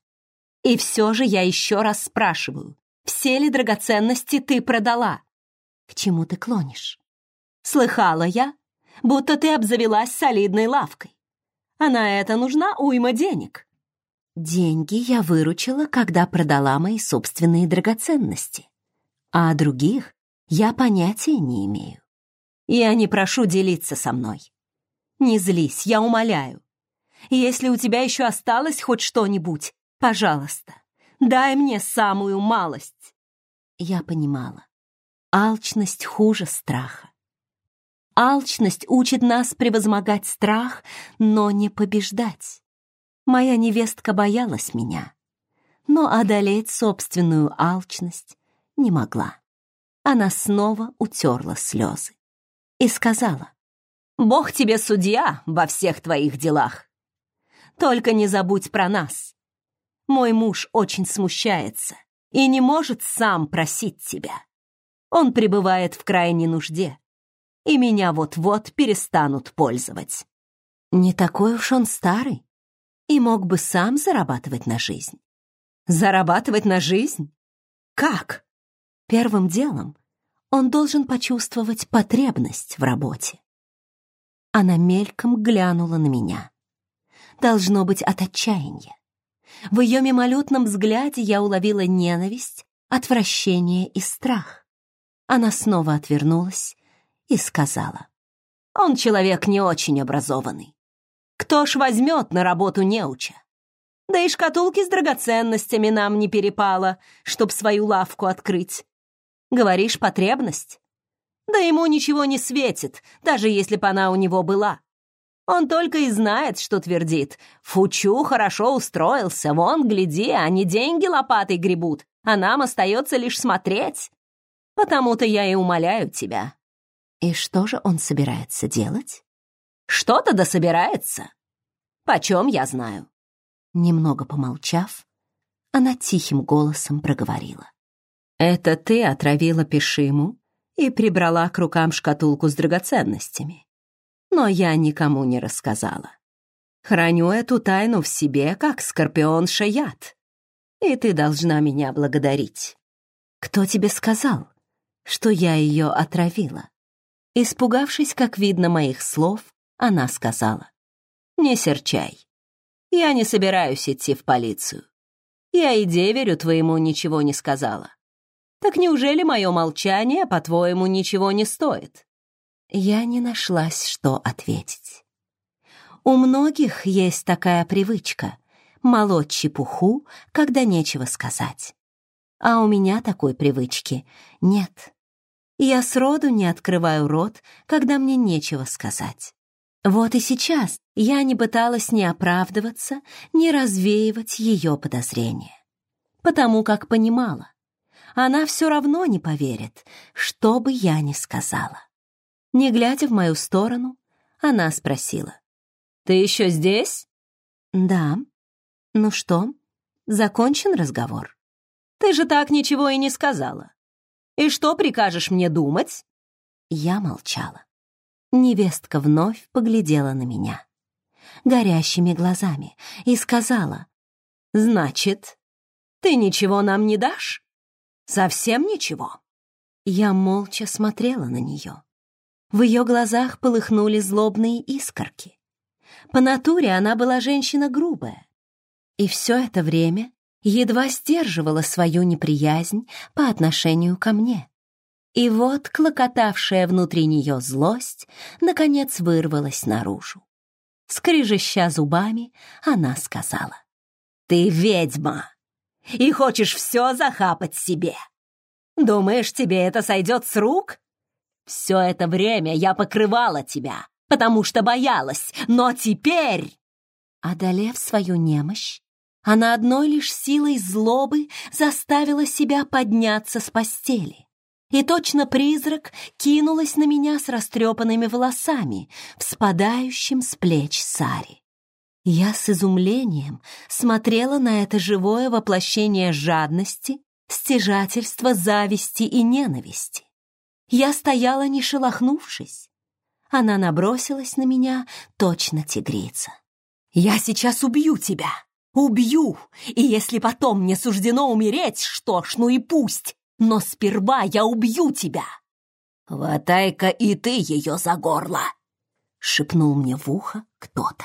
И все же я еще раз спрашиваю, все ли драгоценности ты продала? К чему ты клонишь? Слыхала я, будто ты обзавелась солидной лавкой. А на это нужна уйма денег. Деньги я выручила, когда продала мои собственные драгоценности. А о других я понятия не имею. Я не прошу делиться со мной. Не злись, я умоляю. Если у тебя еще осталось хоть что-нибудь, пожалуйста, дай мне самую малость. Я понимала. Алчность хуже страха. Алчность учит нас превозмогать страх, но не побеждать. Моя невестка боялась меня, но одолеть собственную алчность не могла. Она снова утерла слезы и сказала, «Бог тебе судья во всех твоих делах. Только не забудь про нас. Мой муж очень смущается и не может сам просить тебя. Он пребывает в крайней нужде, и меня вот-вот перестанут пользовать. Не такой уж он старый и мог бы сам зарабатывать на жизнь. Зарабатывать на жизнь? Как? Первым делом он должен почувствовать потребность в работе. Она мельком глянула на меня должно быть от отчаяния. В ее мимолетном взгляде я уловила ненависть, отвращение и страх. Она снова отвернулась и сказала. «Он человек не очень образованный. Кто ж возьмет на работу неуча? Да и шкатулки с драгоценностями нам не перепало, чтоб свою лавку открыть. Говоришь, потребность? Да ему ничего не светит, даже если бы она у него была. Он только и знает, что твердит. Фучу хорошо устроился, вон, гляди, они деньги лопатой гребут, а нам остается лишь смотреть. Потому-то я и умоляю тебя». «И что же он собирается делать?» «Что-то да собирается. Почем я знаю?» Немного помолчав, она тихим голосом проговорила. «Это ты отравила Пешиму и прибрала к рукам шкатулку с драгоценностями но я никому не рассказала. Храню эту тайну в себе, как скорпион шаят. И ты должна меня благодарить. Кто тебе сказал, что я ее отравила? Испугавшись, как видно, моих слов, она сказала. Не серчай. Я не собираюсь идти в полицию. Я и деверю твоему ничего не сказала. Так неужели мое молчание, по-твоему, ничего не стоит? Я не нашлась, что ответить. У многих есть такая привычка — молоть чепуху, когда нечего сказать. А у меня такой привычки нет. Я сроду не открываю рот, когда мне нечего сказать. Вот и сейчас я не пыталась ни оправдываться, ни развеивать ее подозрения. Потому как понимала, она все равно не поверит, что бы я ни сказала. Не глядя в мою сторону, она спросила. «Ты еще здесь?» «Да. Ну что, закончен разговор?» «Ты же так ничего и не сказала. И что прикажешь мне думать?» Я молчала. Невестка вновь поглядела на меня горящими глазами и сказала, «Значит, ты ничего нам не дашь? Совсем ничего?» Я молча смотрела на нее. В ее глазах полыхнули злобные искорки. По натуре она была женщина грубая. И все это время едва сдерживала свою неприязнь по отношению ко мне. И вот клокотавшая внутри нее злость наконец вырвалась наружу. Скрежеща зубами, она сказала, «Ты ведьма и хочешь все захапать себе. Думаешь, тебе это сойдет с рук?» Все это время я покрывала тебя, потому что боялась, но теперь...» Одолев свою немощь, она одной лишь силой злобы заставила себя подняться с постели. И точно призрак кинулась на меня с растрепанными волосами, вспадающим с плеч Сари. Я с изумлением смотрела на это живое воплощение жадности, стяжательства, зависти и ненависти. Я стояла, не шелохнувшись. Она набросилась на меня, точно тигрица. «Я сейчас убью тебя! Убью! И если потом мне суждено умереть, что ж, ну и пусть! Но сперва я убью тебя!» «Хватай-ка и ты ее за горло!» — шепнул мне в ухо кто-то.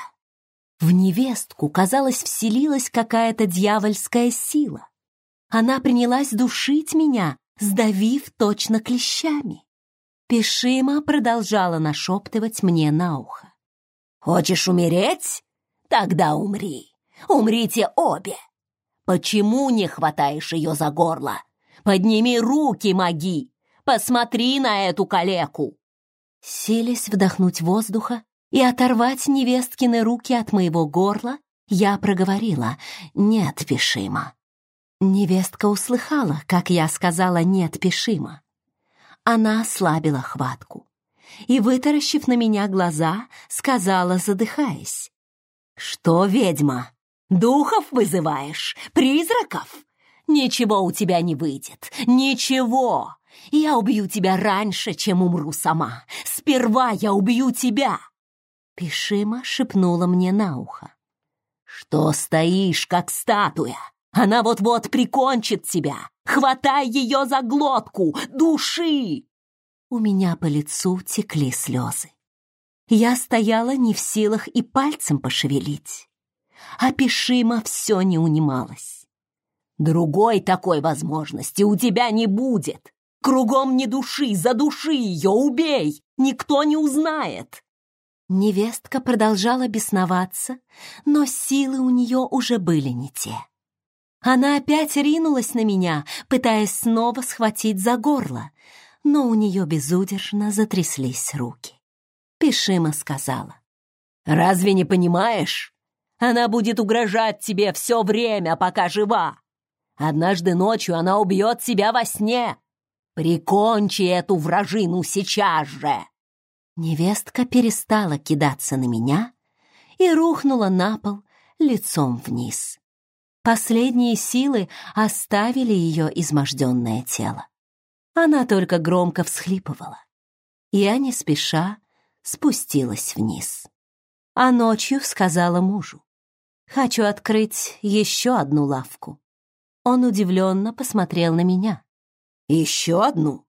В невестку, казалось, вселилась какая-то дьявольская сила. Она принялась душить меня, сдавив точно клещами. Пешима продолжала нашептывать мне на ухо. «Хочешь умереть? Тогда умри. Умрите обе. Почему не хватаешь ее за горло? Подними руки, маги! Посмотри на эту калеку!» Селись вдохнуть воздуха и оторвать невесткины руки от моего горла, я проговорила «Нет, Пешима, Невестка услыхала, как я сказала «нет» Пешима. Она ослабила хватку и, вытаращив на меня глаза, сказала, задыхаясь. «Что, ведьма, духов вызываешь? Призраков? Ничего у тебя не выйдет, ничего! Я убью тебя раньше, чем умру сама. Сперва я убью тебя!» Пишима шепнула мне на ухо. «Что стоишь, как статуя? Она вот-вот прикончит тебя! Хватай ее за глотку! Души!» У меня по лицу текли слезы. Я стояла не в силах и пальцем пошевелить. А Пишима все не унималась. «Другой такой возможности у тебя не будет! Кругом не души, задуши ее, убей! Никто не узнает!» Невестка продолжала бесноваться, но силы у нее уже были не те. Она опять ринулась на меня, пытаясь снова схватить за горло, но у нее безудержно затряслись руки. Пишима сказала. «Разве не понимаешь? Она будет угрожать тебе все время, пока жива. Однажды ночью она убьет себя во сне. Прикончи эту вражину сейчас же!» Невестка перестала кидаться на меня и рухнула на пол лицом вниз. Последние силы оставили ее изможденное тело. Она только громко всхлипывала. Я не спеша спустилась вниз. А ночью сказала мужу. «Хочу открыть еще одну лавку». Он удивленно посмотрел на меня. «Еще одну?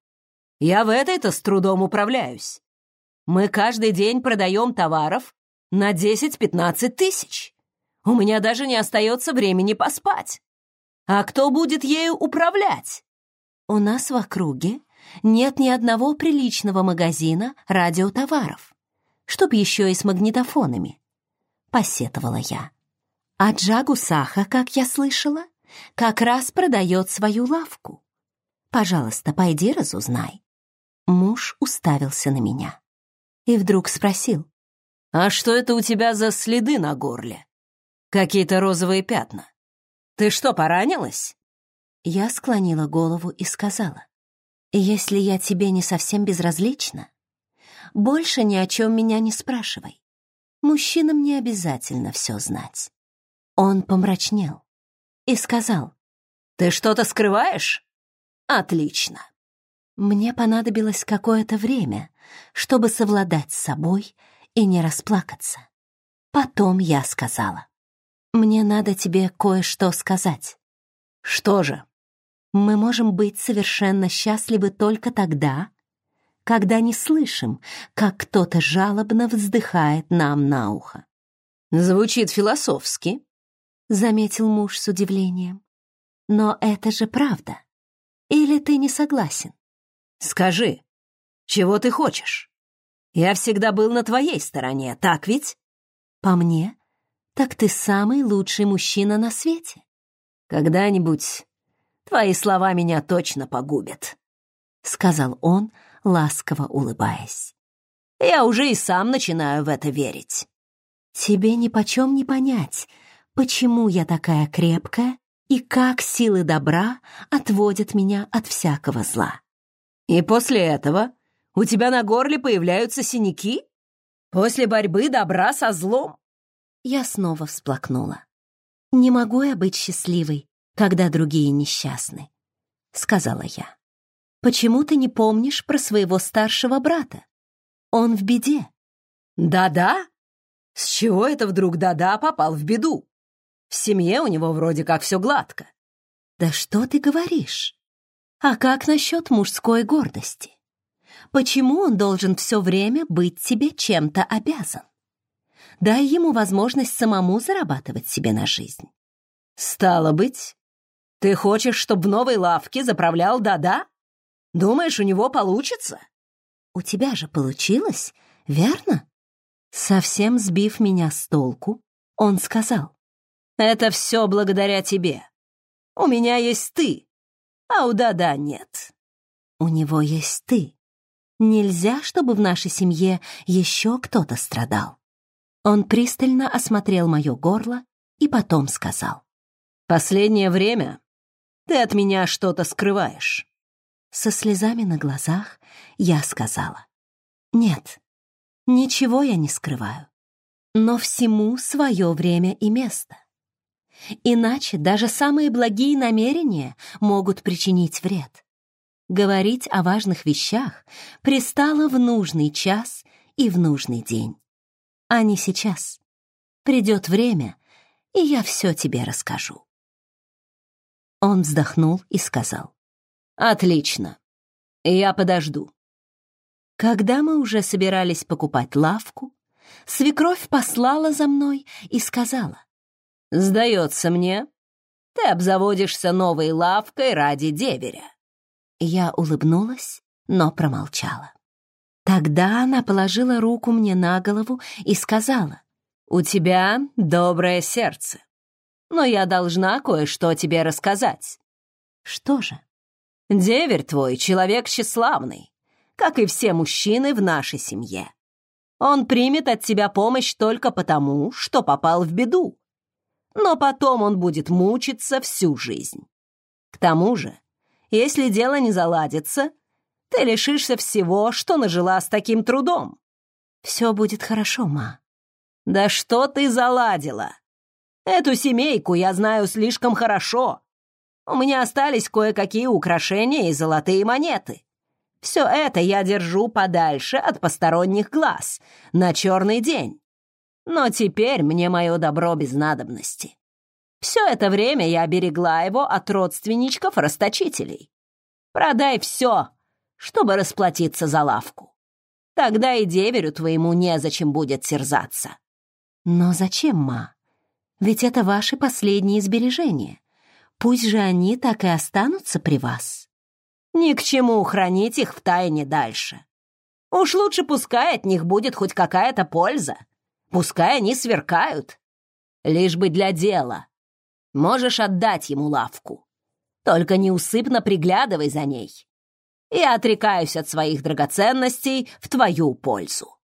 Я в этой-то с трудом управляюсь. Мы каждый день продаем товаров на 10-15 тысяч». У меня даже не остается времени поспать. А кто будет ею управлять? У нас в округе нет ни одного приличного магазина радиотоваров. Чтоб еще и с магнитофонами. Посетовала я. А Джагу Саха, как я слышала, как раз продает свою лавку. Пожалуйста, пойди разузнай. Муж уставился на меня. И вдруг спросил. «А что это у тебя за следы на горле?» какие-то розовые пятна. Ты что, поранилась?» Я склонила голову и сказала, «Если я тебе не совсем безразлична, больше ни о чем меня не спрашивай. Мужчинам не обязательно все знать». Он помрачнел и сказал, «Ты что-то скрываешь? Отлично!» Мне понадобилось какое-то время, чтобы совладать с собой и не расплакаться. Потом я сказала, «Мне надо тебе кое-что сказать». «Что же?» «Мы можем быть совершенно счастливы только тогда, когда не слышим, как кто-то жалобно вздыхает нам на ухо». «Звучит философски», — заметил муж с удивлением. «Но это же правда. Или ты не согласен?» «Скажи, чего ты хочешь? Я всегда был на твоей стороне, так ведь?» «По мне, так ты самый лучший мужчина на свете. Когда-нибудь твои слова меня точно погубят, сказал он, ласково улыбаясь. Я уже и сам начинаю в это верить. Тебе ни почем не понять, почему я такая крепкая и как силы добра отводят меня от всякого зла. И после этого у тебя на горле появляются синяки? После борьбы добра со злом? Я снова всплакнула. «Не могу я быть счастливой, когда другие несчастны», — сказала я. «Почему ты не помнишь про своего старшего брата? Он в беде». «Да-да? С чего это вдруг да-да попал в беду?» В семье у него вроде как все гладко. Да что ты говоришь? А как насчет дай ему возможность самому зарабатывать себе на жизнь. «Стало быть, ты хочешь, чтобы в новой лавке заправлял да-да? Думаешь, у него получится?» «У тебя же получилось, верно?» Совсем сбив меня с толку, он сказал. «Это все благодаря тебе. У меня есть ты, а у да-да нет». «У него есть ты. Нельзя, чтобы в нашей семье еще кто-то страдал». Он пристально осмотрел мое горло и потом сказал. «Последнее время ты от меня что-то скрываешь». Со слезами на глазах я сказала. «Нет, ничего я не скрываю, но всему свое время и место. Иначе даже самые благие намерения могут причинить вред. Говорить о важных вещах пристало в нужный час и в нужный день а не сейчас. Придет время, и я все тебе расскажу». Он вздохнул и сказал. «Отлично. Я подожду». Когда мы уже собирались покупать лавку, свекровь послала за мной и сказала. «Сдается мне, ты обзаводишься новой лавкой ради деверя». Я улыбнулась, но промолчала. Тогда она положила руку мне на голову и сказала, «У тебя доброе сердце, но я должна кое-что тебе рассказать». «Что же?» «Деверь твой — человек тщеславный, как и все мужчины в нашей семье. Он примет от тебя помощь только потому, что попал в беду. Но потом он будет мучиться всю жизнь. К тому же, если дело не заладится, ты лишишься всего, что нажила с таким трудом. Все будет хорошо, ма. Да что ты заладила? Эту семейку я знаю слишком хорошо. У меня остались кое-какие украшения и золотые монеты. Все это я держу подальше от посторонних глаз, на черный день. Но теперь мне мое добро без надобности. Все это время я берегла его от родственничков-расточителей. Продай все, чтобы расплатиться за лавку. Тогда и деверю твоему незачем будет терзаться. Но зачем, ма? Ведь это ваши последние сбережения. Пусть же они так и останутся при вас. Ни к чему хранить их в тайне дальше. Уж лучше пускай от них будет хоть какая-то польза. Пускай они сверкают. Лишь бы для дела. Можешь отдать ему лавку. Только неусыпно приглядывай за ней. Я отрекаюсь от своих драгоценностей в твою пользу».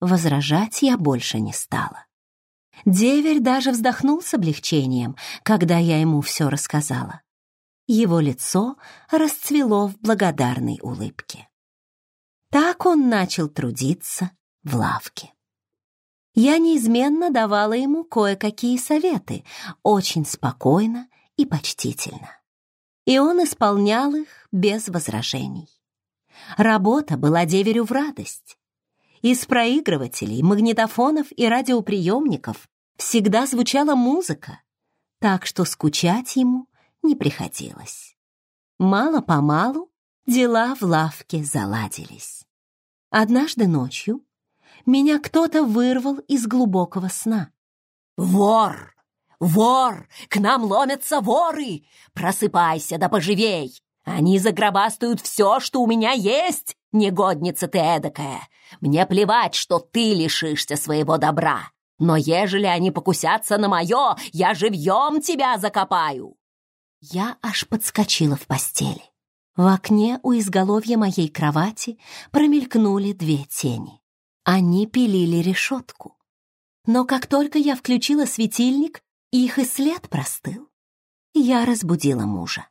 Возражать я больше не стала. Деверь даже вздохнул с облегчением, когда я ему все рассказала. Его лицо расцвело в благодарной улыбке. Так он начал трудиться в лавке. Я неизменно давала ему кое-какие советы, очень спокойно и почтительно и он исполнял их без возражений. Работа была деверю в радость. Из проигрывателей, магнитофонов и радиоприемников всегда звучала музыка, так что скучать ему не приходилось. Мало-помалу дела в лавке заладились. Однажды ночью меня кто-то вырвал из глубокого сна. «Вор! «Вор! К нам ломятся воры! Просыпайся да поживей! Они загробастают все, что у меня есть, негодница ты эдакая! Мне плевать, что ты лишишься своего добра, но ежели они покусятся на мое, я живьем тебя закопаю!» Я аж подскочила в постели. В окне у изголовья моей кровати промелькнули две тени. Они пилили решетку. Но как только я включила светильник, их и след простыл. Я разбудила мужа.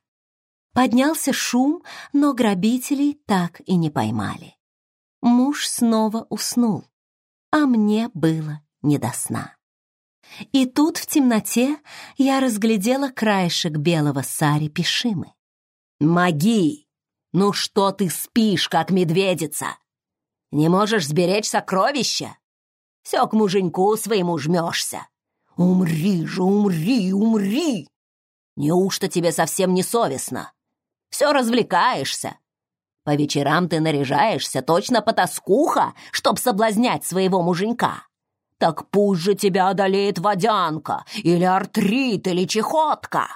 Поднялся шум, но грабителей так и не поймали. Муж снова уснул, а мне было не до сна. И тут в темноте я разглядела краешек белого сари Пишимы. «Маги! Ну что ты спишь, как медведица? Не можешь сберечь сокровища? Все к муженьку своему жмешься. «Умри же, умри, умри!» «Неужто тебе совсем не совестно? Все развлекаешься. По вечерам ты наряжаешься точно по тоскуха, чтоб соблазнять своего муженька. Так пусть же тебя одолеет водянка, или артрит, или чехотка.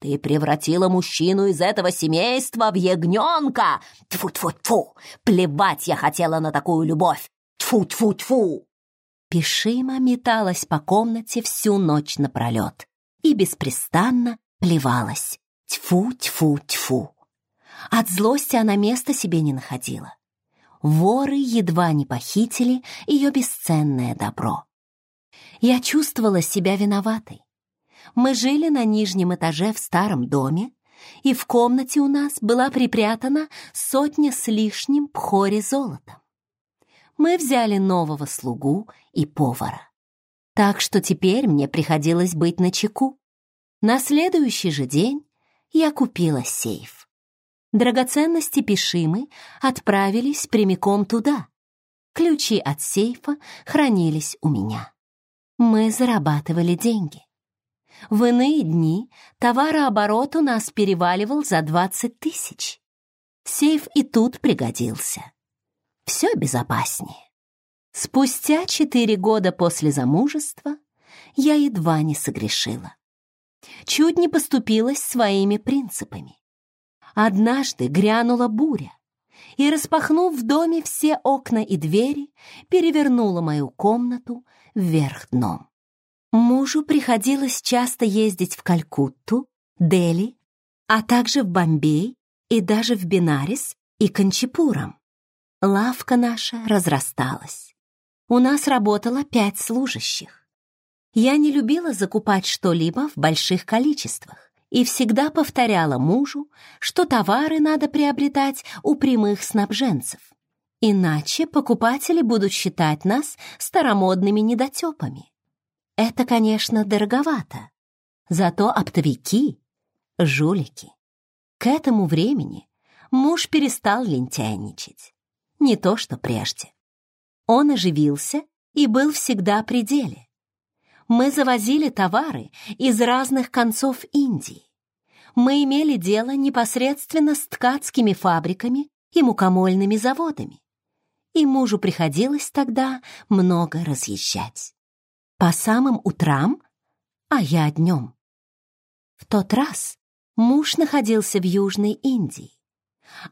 Ты превратила мужчину из этого семейства в ягненка. Тфу-тфу-тфу! Плевать я хотела на такую любовь! Тфу-тфу-тфу!» Пишима металась по комнате всю ночь напролет и беспрестанно плевалась. Тьфу, тьфу, тьфу. От злости она места себе не находила. Воры едва не похитили ее бесценное добро. Я чувствовала себя виноватой. Мы жили на нижнем этаже в старом доме, и в комнате у нас была припрятана сотня с лишним пхори золотом. Мы взяли нового слугу и повара. Так что теперь мне приходилось быть начеку. На следующий же день я купила сейф. Драгоценности Пишимы отправились прямиком туда. Ключи от сейфа хранились у меня. Мы зарабатывали деньги. В иные дни товарооборот у нас переваливал за 20 тысяч. Сейф и тут пригодился. Все безопаснее. Спустя четыре года после замужества я едва не согрешила. Чуть не поступилась своими принципами. Однажды грянула буря и, распахнув в доме все окна и двери, перевернула мою комнату вверх дном. Мужу приходилось часто ездить в Калькутту, Дели, а также в Бомбей и даже в Бинарис и Кончипурам. Лавка наша разрасталась у нас работало пять служащих. Я не любила закупать что-либо в больших количествах и всегда повторяла мужу, что товары надо приобретать у прямых снабженцев. Иначе покупатели будут считать нас старомодными недотепами. Это, конечно, дороговато. Зато оптовики — жулики. К этому времени муж перестал лентяйничать. Не то, что прежде. Он оживился и был всегда при деле. Мы завозили товары из разных концов Индии. Мы имели дело непосредственно с ткацкими фабриками и мукомольными заводами. И мужу приходилось тогда много разъезжать. По самым утрам, а я днем. В тот раз муж находился в Южной Индии,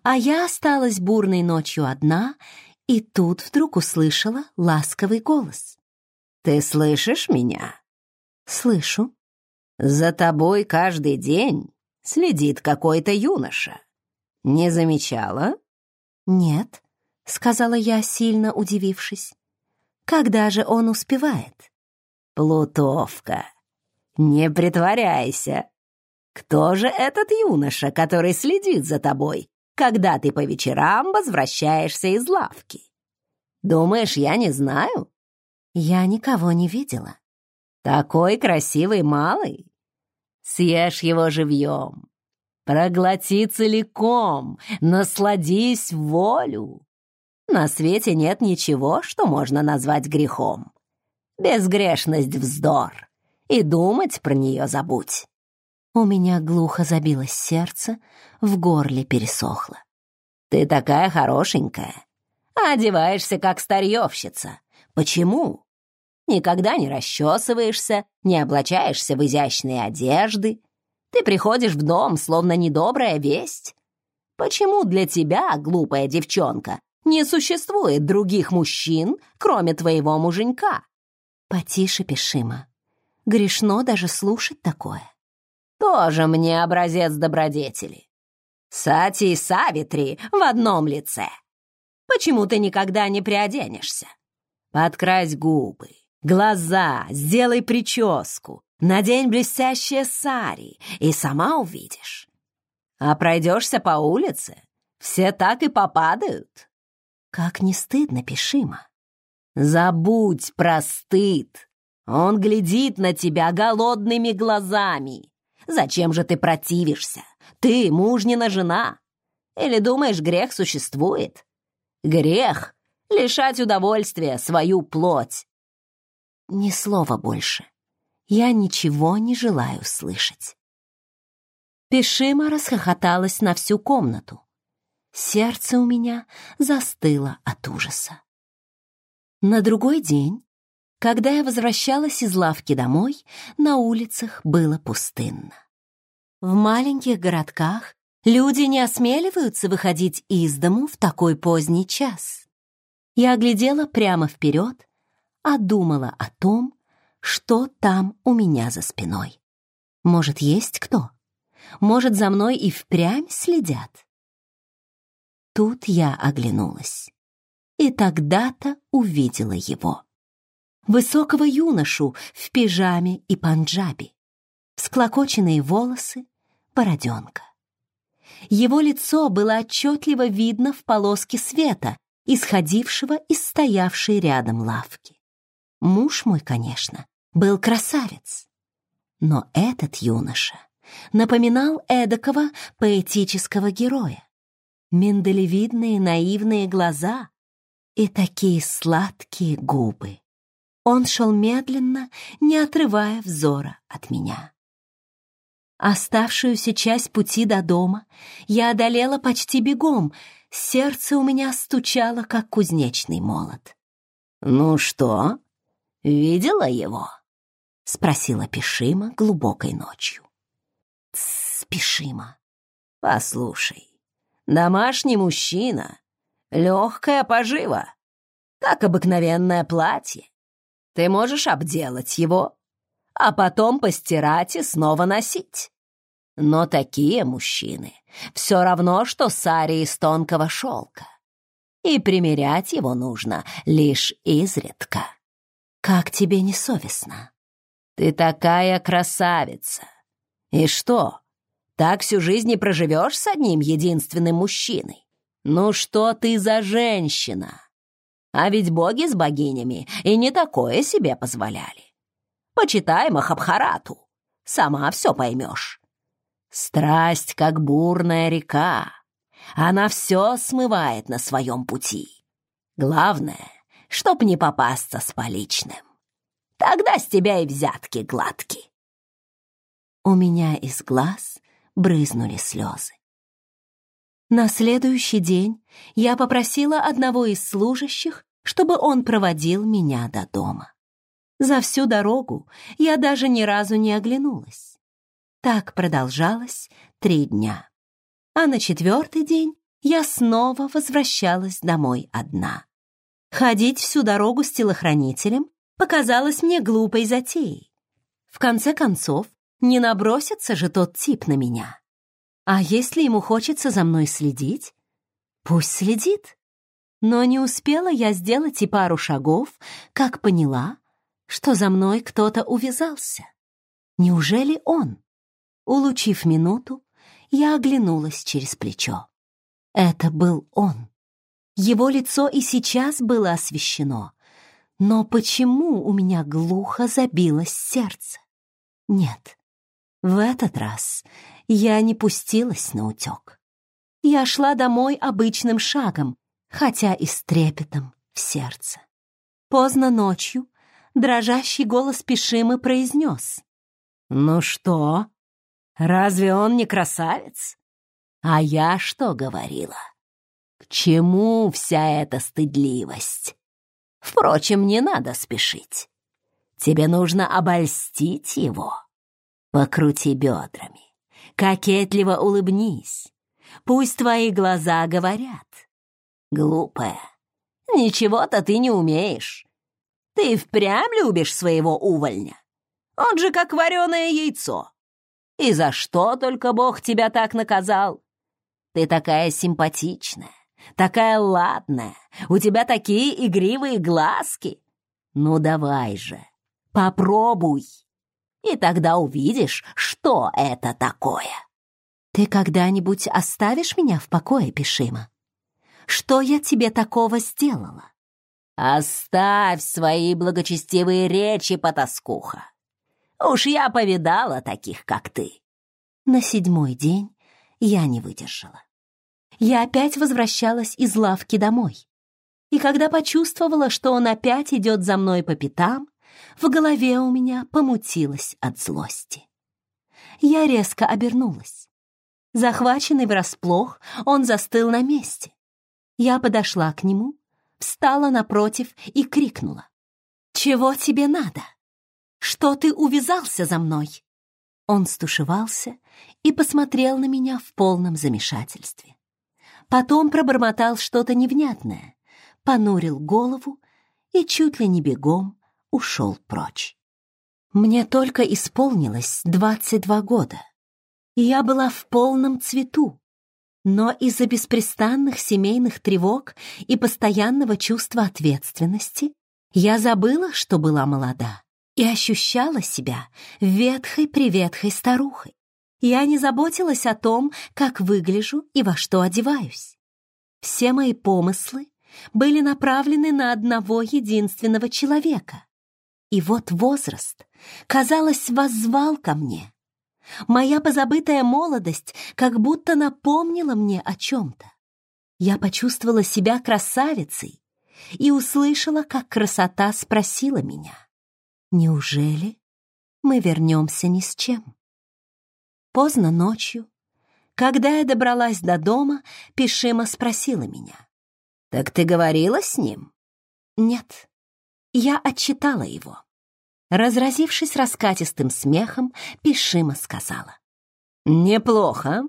а я осталась бурной ночью одна — и тут вдруг услышала ласковый голос. «Ты слышишь меня?» «Слышу». «За тобой каждый день следит какой-то юноша. Не замечала?» «Нет», — сказала я, сильно удивившись. «Когда же он успевает?» «Плутовка, не притворяйся. Кто же этот юноша, который следит за тобой когда ты по вечерам возвращаешься из лавки. Думаешь, я не знаю? Я никого не видела. Такой красивый малый. Съешь его живьем. Проглоти целиком, насладись волю. На свете нет ничего, что можно назвать грехом. Безгрешность — вздор, и думать про нее забудь. У меня глухо забилось сердце, в горле пересохло. «Ты такая хорошенькая, а одеваешься как старьевщица. Почему? Никогда не расчесываешься, не облачаешься в изящные одежды. Ты приходишь в дом, словно недобрая весть. Почему для тебя, глупая девчонка, не существует других мужчин, кроме твоего муженька?» «Потише, Пишима. Грешно даже слушать такое тоже мне образец добродетели. Сати и Савитри в одном лице. Почему ты никогда не приоденешься? Подкрась губы, глаза, сделай прическу, надень блестящие сари, и сама увидишь. А пройдешься по улице, все так и попадают. Как не стыдно, Пишима. Забудь про стыд. Он глядит на тебя голодными глазами. Зачем же ты противишься? Ты мужнина жена. Или думаешь, грех существует? Грех — лишать удовольствия свою плоть. Ни слова больше. Я ничего не желаю слышать. Пешима расхохоталась на всю комнату. Сердце у меня застыло от ужаса. На другой день когда я возвращалась из лавки домой, на улицах было пустынно. В маленьких городках люди не осмеливаются выходить из дому в такой поздний час. Я глядела прямо вперед, а думала о том, что там у меня за спиной. Может, есть кто? Может, за мной и впрямь следят? Тут я оглянулась, и тогда-то увидела его высокого юношу в пижаме и панджабе, склокоченные волосы, бороденка. Его лицо было отчетливо видно в полоске света, исходившего из стоявшей рядом лавки. Муж мой, конечно, был красавец. Но этот юноша напоминал эдакого поэтического героя. Миндалевидные наивные глаза и такие сладкие губы. Он шел медленно, не отрывая взора от меня. Оставшуюся часть пути до дома я одолела почти бегом, сердце у меня стучало, как кузнечный молот. «Ну что, видела его?» — спросила Пишима глубокой ночью. «Тссс, Пишима!» «Послушай, домашний мужчина, легкая пожива, как обыкновенное платье, ты можешь обделать его, а потом постирать и снова носить. Но такие мужчины все равно, что сари из тонкого шелка. И примерять его нужно лишь изредка. Как тебе не совестно? Ты такая красавица. И что, так всю жизнь не проживешь с одним единственным мужчиной? Ну что ты за женщина? А ведь боги с богинями и не такое себе позволяли. Почитай Махабхарату, сама все поймешь. Страсть, как бурная река, она все смывает на своем пути. Главное, чтоб не попасться с поличным. Тогда с тебя и взятки гладки. У меня из глаз брызнули слезы. На следующий день я попросила одного из служащих чтобы он проводил меня до дома. За всю дорогу я даже ни разу не оглянулась. Так продолжалось три дня. А на четвертый день я снова возвращалась домой одна. Ходить всю дорогу с телохранителем показалось мне глупой затеей. В конце концов, не набросится же тот тип на меня. А если ему хочется за мной следить, пусть следит. Но не успела я сделать и пару шагов, как поняла, что за мной кто-то увязался. Неужели он? Улучив минуту, я оглянулась через плечо. Это был он. Его лицо и сейчас было освещено. Но почему у меня глухо забилось сердце? Нет, в этот раз я не пустилась на утек. Я шла домой обычным шагом, хотя и с трепетом в сердце. Поздно ночью дрожащий голос Пишимы произнес. «Ну что? Разве он не красавец? А я что говорила? К чему вся эта стыдливость? Впрочем, не надо спешить. Тебе нужно обольстить его. Покрути бедрами, кокетливо улыбнись. Пусть твои глаза говорят глупая. Ничего-то ты не умеешь. Ты впрямь любишь своего увольня? Он же как вареное яйцо. И за что только Бог тебя так наказал? Ты такая симпатичная, такая ладная, у тебя такие игривые глазки. Ну давай же, попробуй. И тогда увидишь, что это такое. Ты когда-нибудь оставишь меня в покое, Пишима? что я тебе такого сделала?» «Оставь свои благочестивые речи, потаскуха! Уж я повидала таких, как ты!» На седьмой день я не выдержала. Я опять возвращалась из лавки домой. И когда почувствовала, что он опять идет за мной по пятам, в голове у меня помутилось от злости. Я резко обернулась. Захваченный врасплох, он застыл на месте. Я подошла к нему, встала напротив и крикнула. «Чего тебе надо? Что ты увязался за мной?» Он стушевался и посмотрел на меня в полном замешательстве. Потом пробормотал что-то невнятное, понурил голову и чуть ли не бегом ушел прочь. Мне только исполнилось 22 года, и я была в полном цвету, но из-за беспрестанных семейных тревог и постоянного чувства ответственности я забыла, что была молода, и ощущала себя ветхой-приветхой старухой. Я не заботилась о том, как выгляжу и во что одеваюсь. Все мои помыслы были направлены на одного единственного человека. И вот возраст, казалось, воззвал ко мне — Моя позабытая молодость как будто напомнила мне о чем-то. Я почувствовала себя красавицей и услышала, как красота спросила меня, «Неужели мы вернемся ни с чем?» Поздно ночью, когда я добралась до дома, Пишима спросила меня, «Так ты говорила с ним?» «Нет, я отчитала его». Разразившись раскатистым смехом, Пишима сказала. «Неплохо.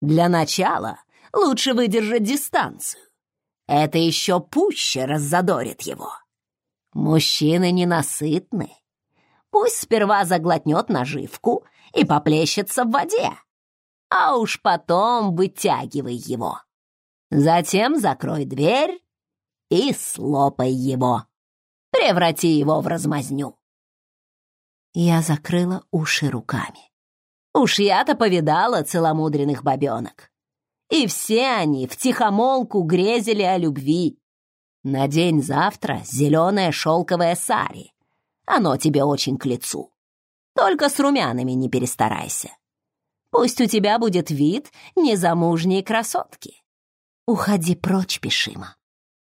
Для начала лучше выдержать дистанцию. Это еще пуще раззадорит его. Мужчины ненасытны. Пусть сперва заглотнет наживку и поплещется в воде, а уж потом вытягивай его. Затем закрой дверь и слопай его. Преврати его в размазню. Я закрыла уши руками. Уж я-то повидала целомудренных бабенок. И все они втихомолку грезили о любви. На день завтра зеленое шелковое сари. Оно тебе очень к лицу. Только с румянами не перестарайся. Пусть у тебя будет вид незамужней красотки. Уходи прочь, Пишима.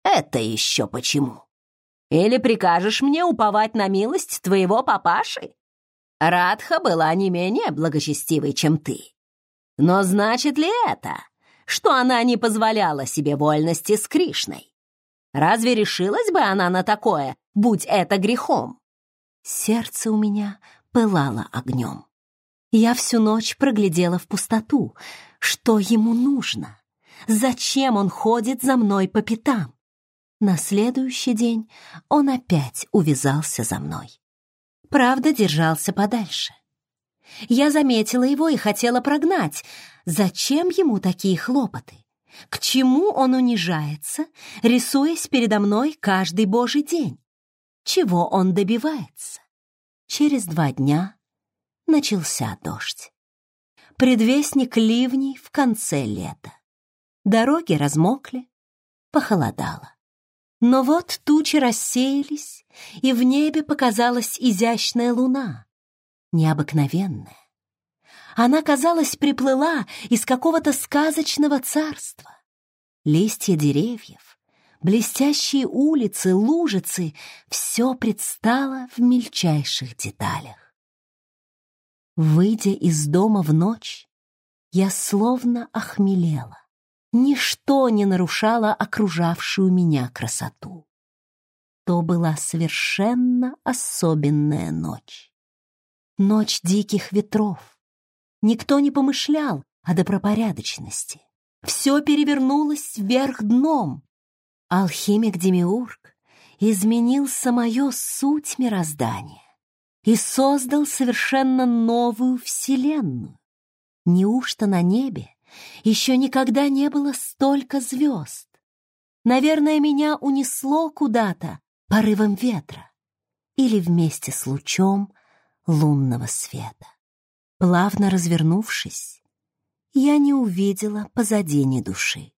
Это еще почему? Или прикажешь мне уповать на милость твоего папаши? Радха была не менее благочестивой, чем ты. Но значит ли это, что она не позволяла себе вольности с Кришной? Разве решилась бы она на такое, будь это грехом? Сердце у меня пылало огнем. Я всю ночь проглядела в пустоту. Что ему нужно? Зачем он ходит за мной по пятам? На следующий день он опять увязался за мной. Правда, держался подальше. Я заметила его и хотела прогнать. Зачем ему такие хлопоты? К чему он унижается, рисуясь передо мной каждый божий день? Чего он добивается? Через два дня начался дождь. Предвестник ливней в конце лета. Дороги размокли, похолодало. Но вот тучи рассеялись, и в небе показалась изящная луна, необыкновенная. Она, казалось, приплыла из какого-то сказочного царства. Листья деревьев, блестящие улицы, лужицы — все предстало в мельчайших деталях. Выйдя из дома в ночь, я словно охмелела ничто не нарушало окружавшую меня красоту. То была совершенно особенная ночь. Ночь диких ветров. Никто не помышлял о добропорядочности. Все перевернулось вверх дном. Алхимик Демиург изменил самую суть мироздания и создал совершенно новую вселенную. Неужто на небе еще никогда не было столько звезд. Наверное, меня унесло куда-то порывом ветра или вместе с лучом лунного света. Плавно развернувшись, я не увидела позади ни души.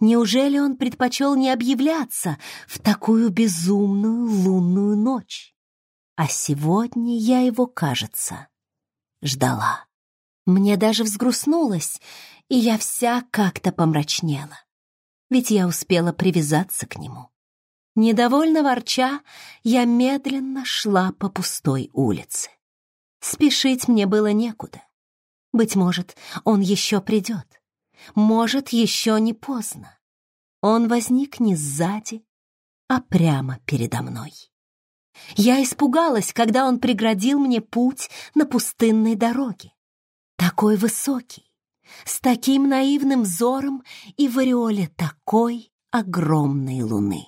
Неужели он предпочел не объявляться в такую безумную лунную ночь? А сегодня я его, кажется, ждала. Мне даже взгрустнулось, и я вся как-то помрачнела. Ведь я успела привязаться к нему. Недовольно ворча, я медленно шла по пустой улице. Спешить мне было некуда. Быть может, он еще придет. Может, еще не поздно. Он возник не сзади, а прямо передо мной. Я испугалась, когда он преградил мне путь на пустынной дороге такой высокий, с таким наивным взором и в ореоле такой огромной луны.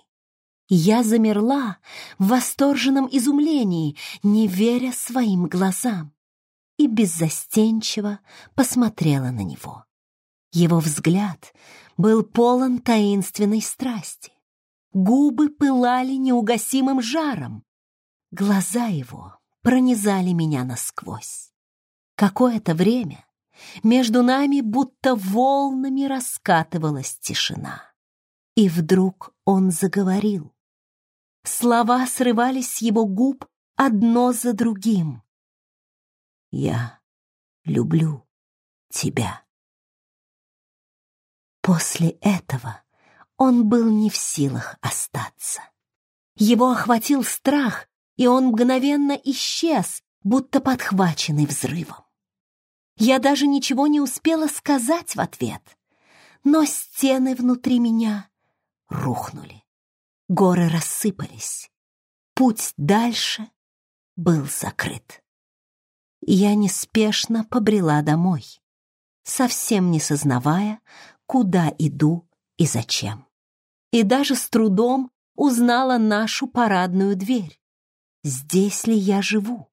Я замерла в восторженном изумлении, не веря своим глазам, и беззастенчиво посмотрела на него. Его взгляд был полон таинственной страсти. Губы пылали неугасимым жаром. Глаза его пронизали меня насквозь. Какое-то время между нами будто волнами раскатывалась тишина. И вдруг он заговорил. Слова срывались с его губ одно за другим. «Я люблю тебя». После этого он был не в силах остаться. Его охватил страх, и он мгновенно исчез, будто подхваченный взрывом. Я даже ничего не успела сказать в ответ, но стены внутри меня рухнули. Горы рассыпались. Путь дальше был закрыт. Я неспешно побрела домой, совсем не сознавая, куда иду и зачем. И даже с трудом узнала нашу парадную дверь. Здесь ли я живу?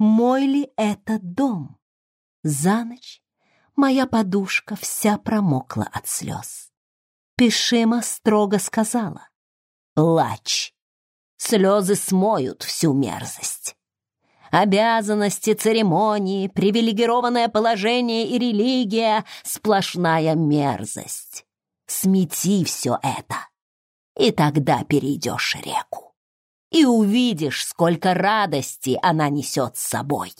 мой ли это дом. За ночь моя подушка вся промокла от слез. Пишима строго сказала «Плачь, слезы смоют всю мерзость». Обязанности, церемонии, привилегированное положение и религия — сплошная мерзость. Смети все это, и тогда перейдешь реку и увидишь, сколько радости она несет с собой.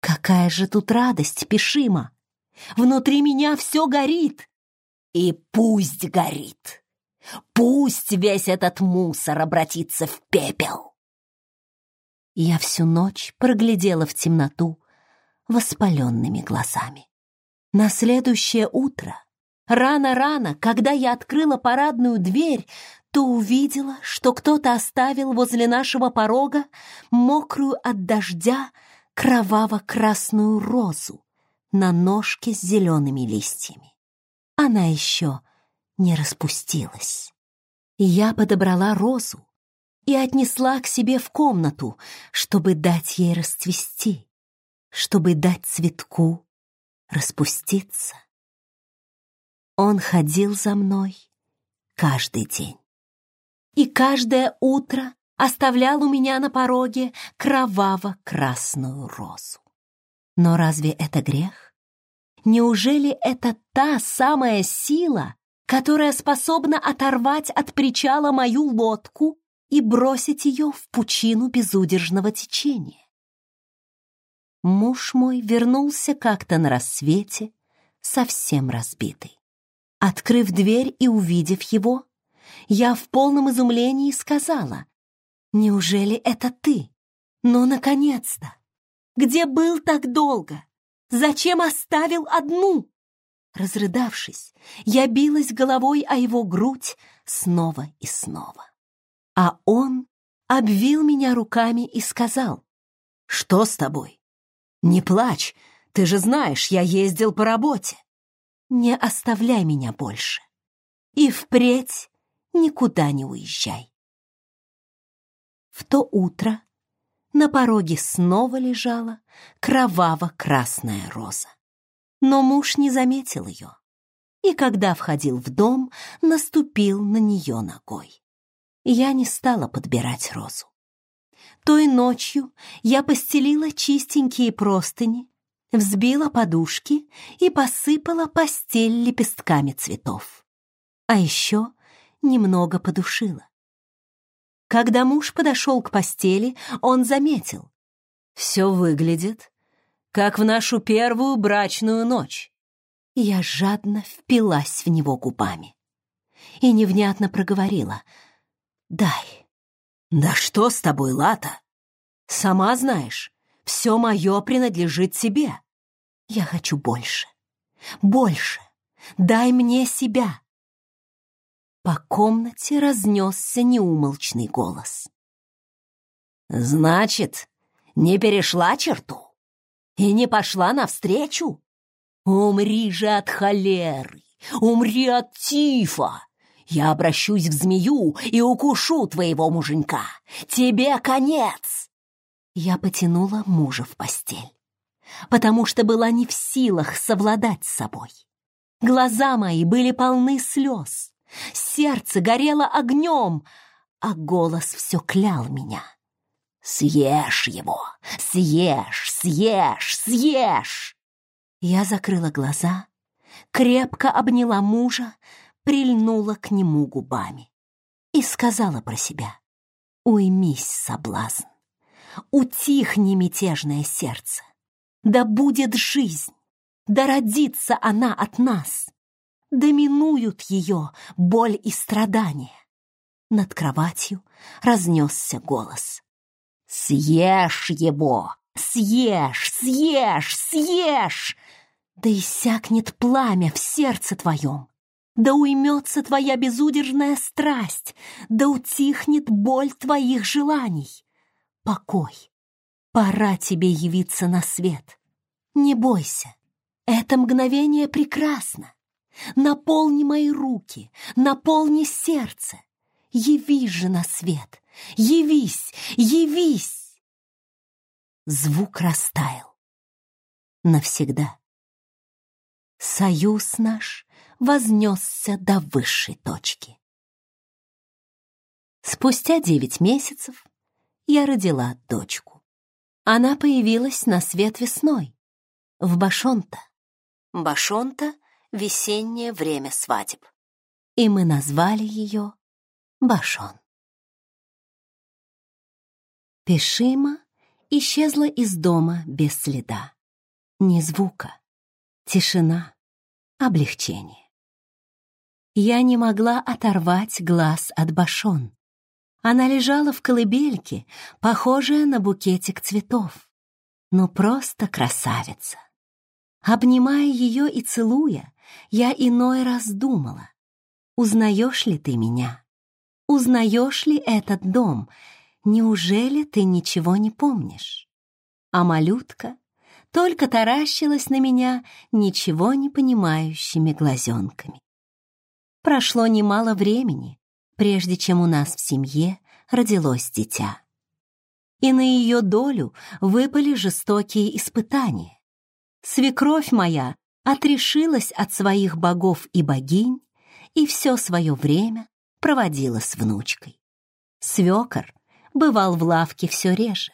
Какая же тут радость, Пишима! Внутри меня все горит. И пусть горит. Пусть весь этот мусор обратится в пепел. Я всю ночь проглядела в темноту воспаленными глазами. На следующее утро, рано-рано, когда я открыла парадную дверь, то увидела, что кто-то оставил возле нашего порога мокрую от дождя кроваво-красную розу на ножке с зелеными листьями. Она еще не распустилась. Я подобрала розу и отнесла к себе в комнату, чтобы дать ей расцвести, чтобы дать цветку распуститься. Он ходил за мной каждый день и каждое утро оставлял у меня на пороге кроваво-красную розу. Но разве это грех? Неужели это та самая сила, которая способна оторвать от причала мою лодку и бросить ее в пучину безудержного течения? Муж мой вернулся как-то на рассвете, совсем разбитый. Открыв дверь и увидев его, я в полном изумлении сказала. «Неужели это ты? Ну, наконец-то! Где был так долго? Зачем оставил одну?» Разрыдавшись, я билась головой о его грудь снова и снова. А он обвил меня руками и сказал, «Что с тобой? Не плачь, ты же знаешь, я ездил по работе. Не оставляй меня больше. И впредь никуда не уезжай. В то утро на пороге снова лежала кроваво-красная роза. Но муж не заметил ее, и когда входил в дом, наступил на нее ногой. Я не стала подбирать розу. Той ночью я постелила чистенькие простыни, взбила подушки и посыпала постель лепестками цветов. А еще немного подушила. Когда муж подошел к постели, он заметил. «Все выглядит, как в нашу первую брачную ночь». Я жадно впилась в него губами и невнятно проговорила. «Дай». «Да что с тобой, Лата? Сама знаешь, все мое принадлежит тебе. Я хочу больше. Больше. Дай мне себя. По комнате разнесся неумолчный голос. «Значит, не перешла черту и не пошла навстречу? Умри же от холеры, умри от тифа! Я обращусь к змею и укушу твоего муженька! Тебе конец!» Я потянула мужа в постель, потому что была не в силах совладать с собой. Глаза мои были полны слез. Сердце горело огнем, а голос все клял меня. «Съешь его! Съешь! Съешь! Съешь!» Я закрыла глаза, крепко обняла мужа, прильнула к нему губами и сказала про себя «Уймись, соблазн! Утихни мятежное сердце! Да будет жизнь! Да родится она от нас!» доминуют ее боль и страдания. Над кроватью разнесся голос. «Съешь его! Съешь! Съешь! Съешь!» Да иссякнет пламя в сердце твоем, да уймется твоя безудержная страсть, да утихнет боль твоих желаний. Покой, пора тебе явиться на свет. Не бойся, это мгновение прекрасно. Наполни мои руки, наполни сердце. Явись же на свет, явись, явись!» Звук растаял. Навсегда. Союз наш вознесся до высшей точки. Спустя девять месяцев я родила дочку. Она появилась на свет весной, в Башонта. Башонта — весеннее время свадеб. И мы назвали ее Башон. Пешима исчезла из дома без следа. Ни звука, тишина, облегчение. Я не могла оторвать глаз от Башон. Она лежала в колыбельке, похожая на букетик цветов. Ну, просто красавица. Обнимая ее и целуя, я иной раз думала, узнаешь ли ты меня? Узнаешь ли этот дом? Неужели ты ничего не помнишь? А малютка только таращилась на меня ничего не понимающими глазенками. Прошло немало времени, прежде чем у нас в семье родилось дитя. И на ее долю выпали жестокие испытания свекровь моя отрешилась от своих богов и богинь и все свое время проводила с внучкой. Свекор бывал в лавке все реже.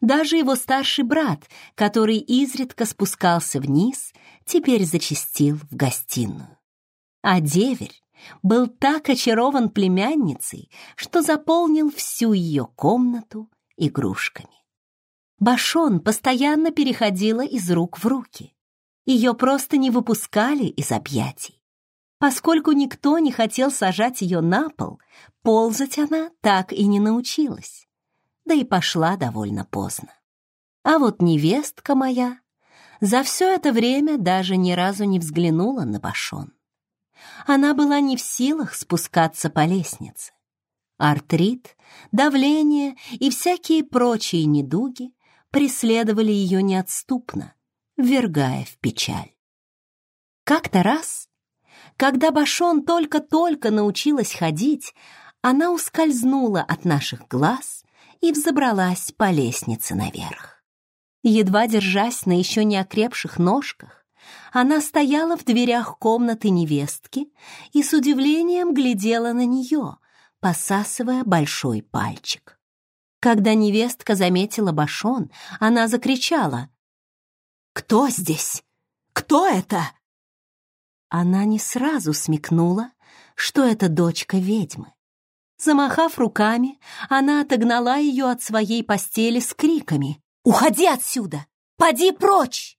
Даже его старший брат, который изредка спускался вниз, теперь зачастил в гостиную. А деверь был так очарован племянницей, что заполнил всю ее комнату игрушками. Башон постоянно переходила из рук в руки. Ее просто не выпускали из объятий. Поскольку никто не хотел сажать ее на пол, ползать она так и не научилась. Да и пошла довольно поздно. А вот невестка моя за все это время даже ни разу не взглянула на Башон. Она была не в силах спускаться по лестнице. Артрит, давление и всякие прочие недуги преследовали ее неотступно, ввергая в печаль. Как-то раз, когда Башон только-только научилась ходить, она ускользнула от наших глаз и взобралась по лестнице наверх. Едва держась на еще не окрепших ножках, она стояла в дверях комнаты невестки и с удивлением глядела на нее, посасывая большой пальчик. Когда невестка заметила Башон, она закричала. «Кто здесь? Кто это?» Она не сразу смекнула, что это дочка ведьмы. Замахав руками, она отогнала ее от своей постели с криками «Уходи отсюда! Поди прочь!»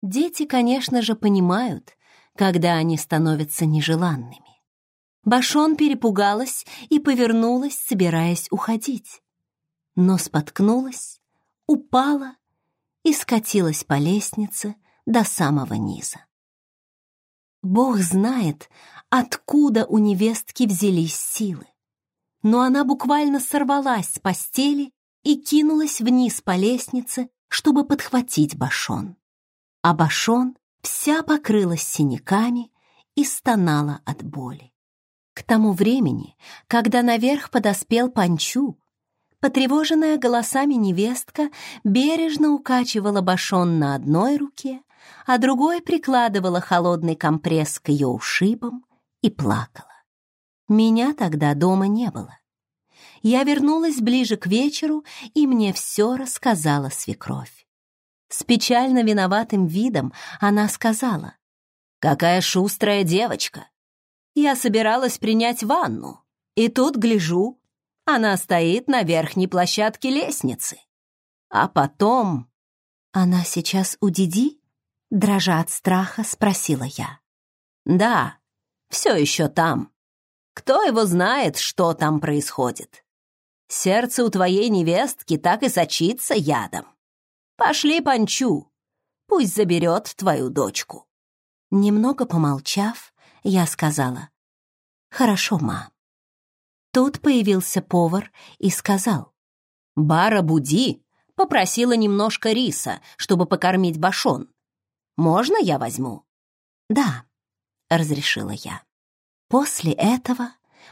Дети, конечно же, понимают, когда они становятся нежеланными. Башон перепугалась и повернулась, собираясь уходить но споткнулась, упала и скатилась по лестнице до самого низа. Бог знает, откуда у невестки взялись силы. Но она буквально сорвалась с постели и кинулась вниз по лестнице, чтобы подхватить Башон. А Башон вся покрылась синяками и стонала от боли. К тому времени, когда наверх подоспел Панчу, Потревоженная голосами невестка бережно укачивала башон на одной руке, а другой прикладывала холодный компресс к ее ушибам и плакала. Меня тогда дома не было. Я вернулась ближе к вечеру, и мне все рассказала свекровь. С печально виноватым видом она сказала, «Какая шустрая девочка! Я собиралась принять ванну, и тут, гляжу, она стоит на верхней площадке лестницы. А потом... Она сейчас у Диди? Дрожа от страха, спросила я. Да, все еще там. Кто его знает, что там происходит? Сердце у твоей невестки так и сочится ядом. Пошли панчу, пусть заберет твою дочку. Немного помолчав, я сказала, «Хорошо, ма, Тут появился повар и сказал. «Бара Буди попросила немножко риса, чтобы покормить башон. Можно я возьму?» «Да», — разрешила я. После этого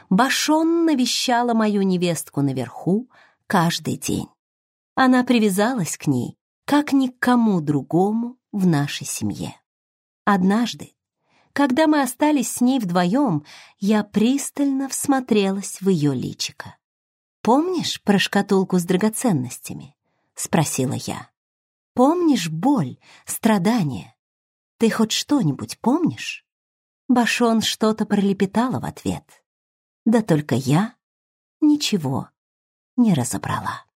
Башон навещала мою невестку наверху каждый день. Она привязалась к ней, как ни к кому другому в нашей семье. Однажды когда мы остались с ней вдвоем, я пристально всмотрелась в ее личико. «Помнишь про шкатулку с драгоценностями?» — спросила я. «Помнишь боль, страдания? Ты хоть что-нибудь помнишь?» Башон что-то пролепетала в ответ. Да только я ничего не разобрала.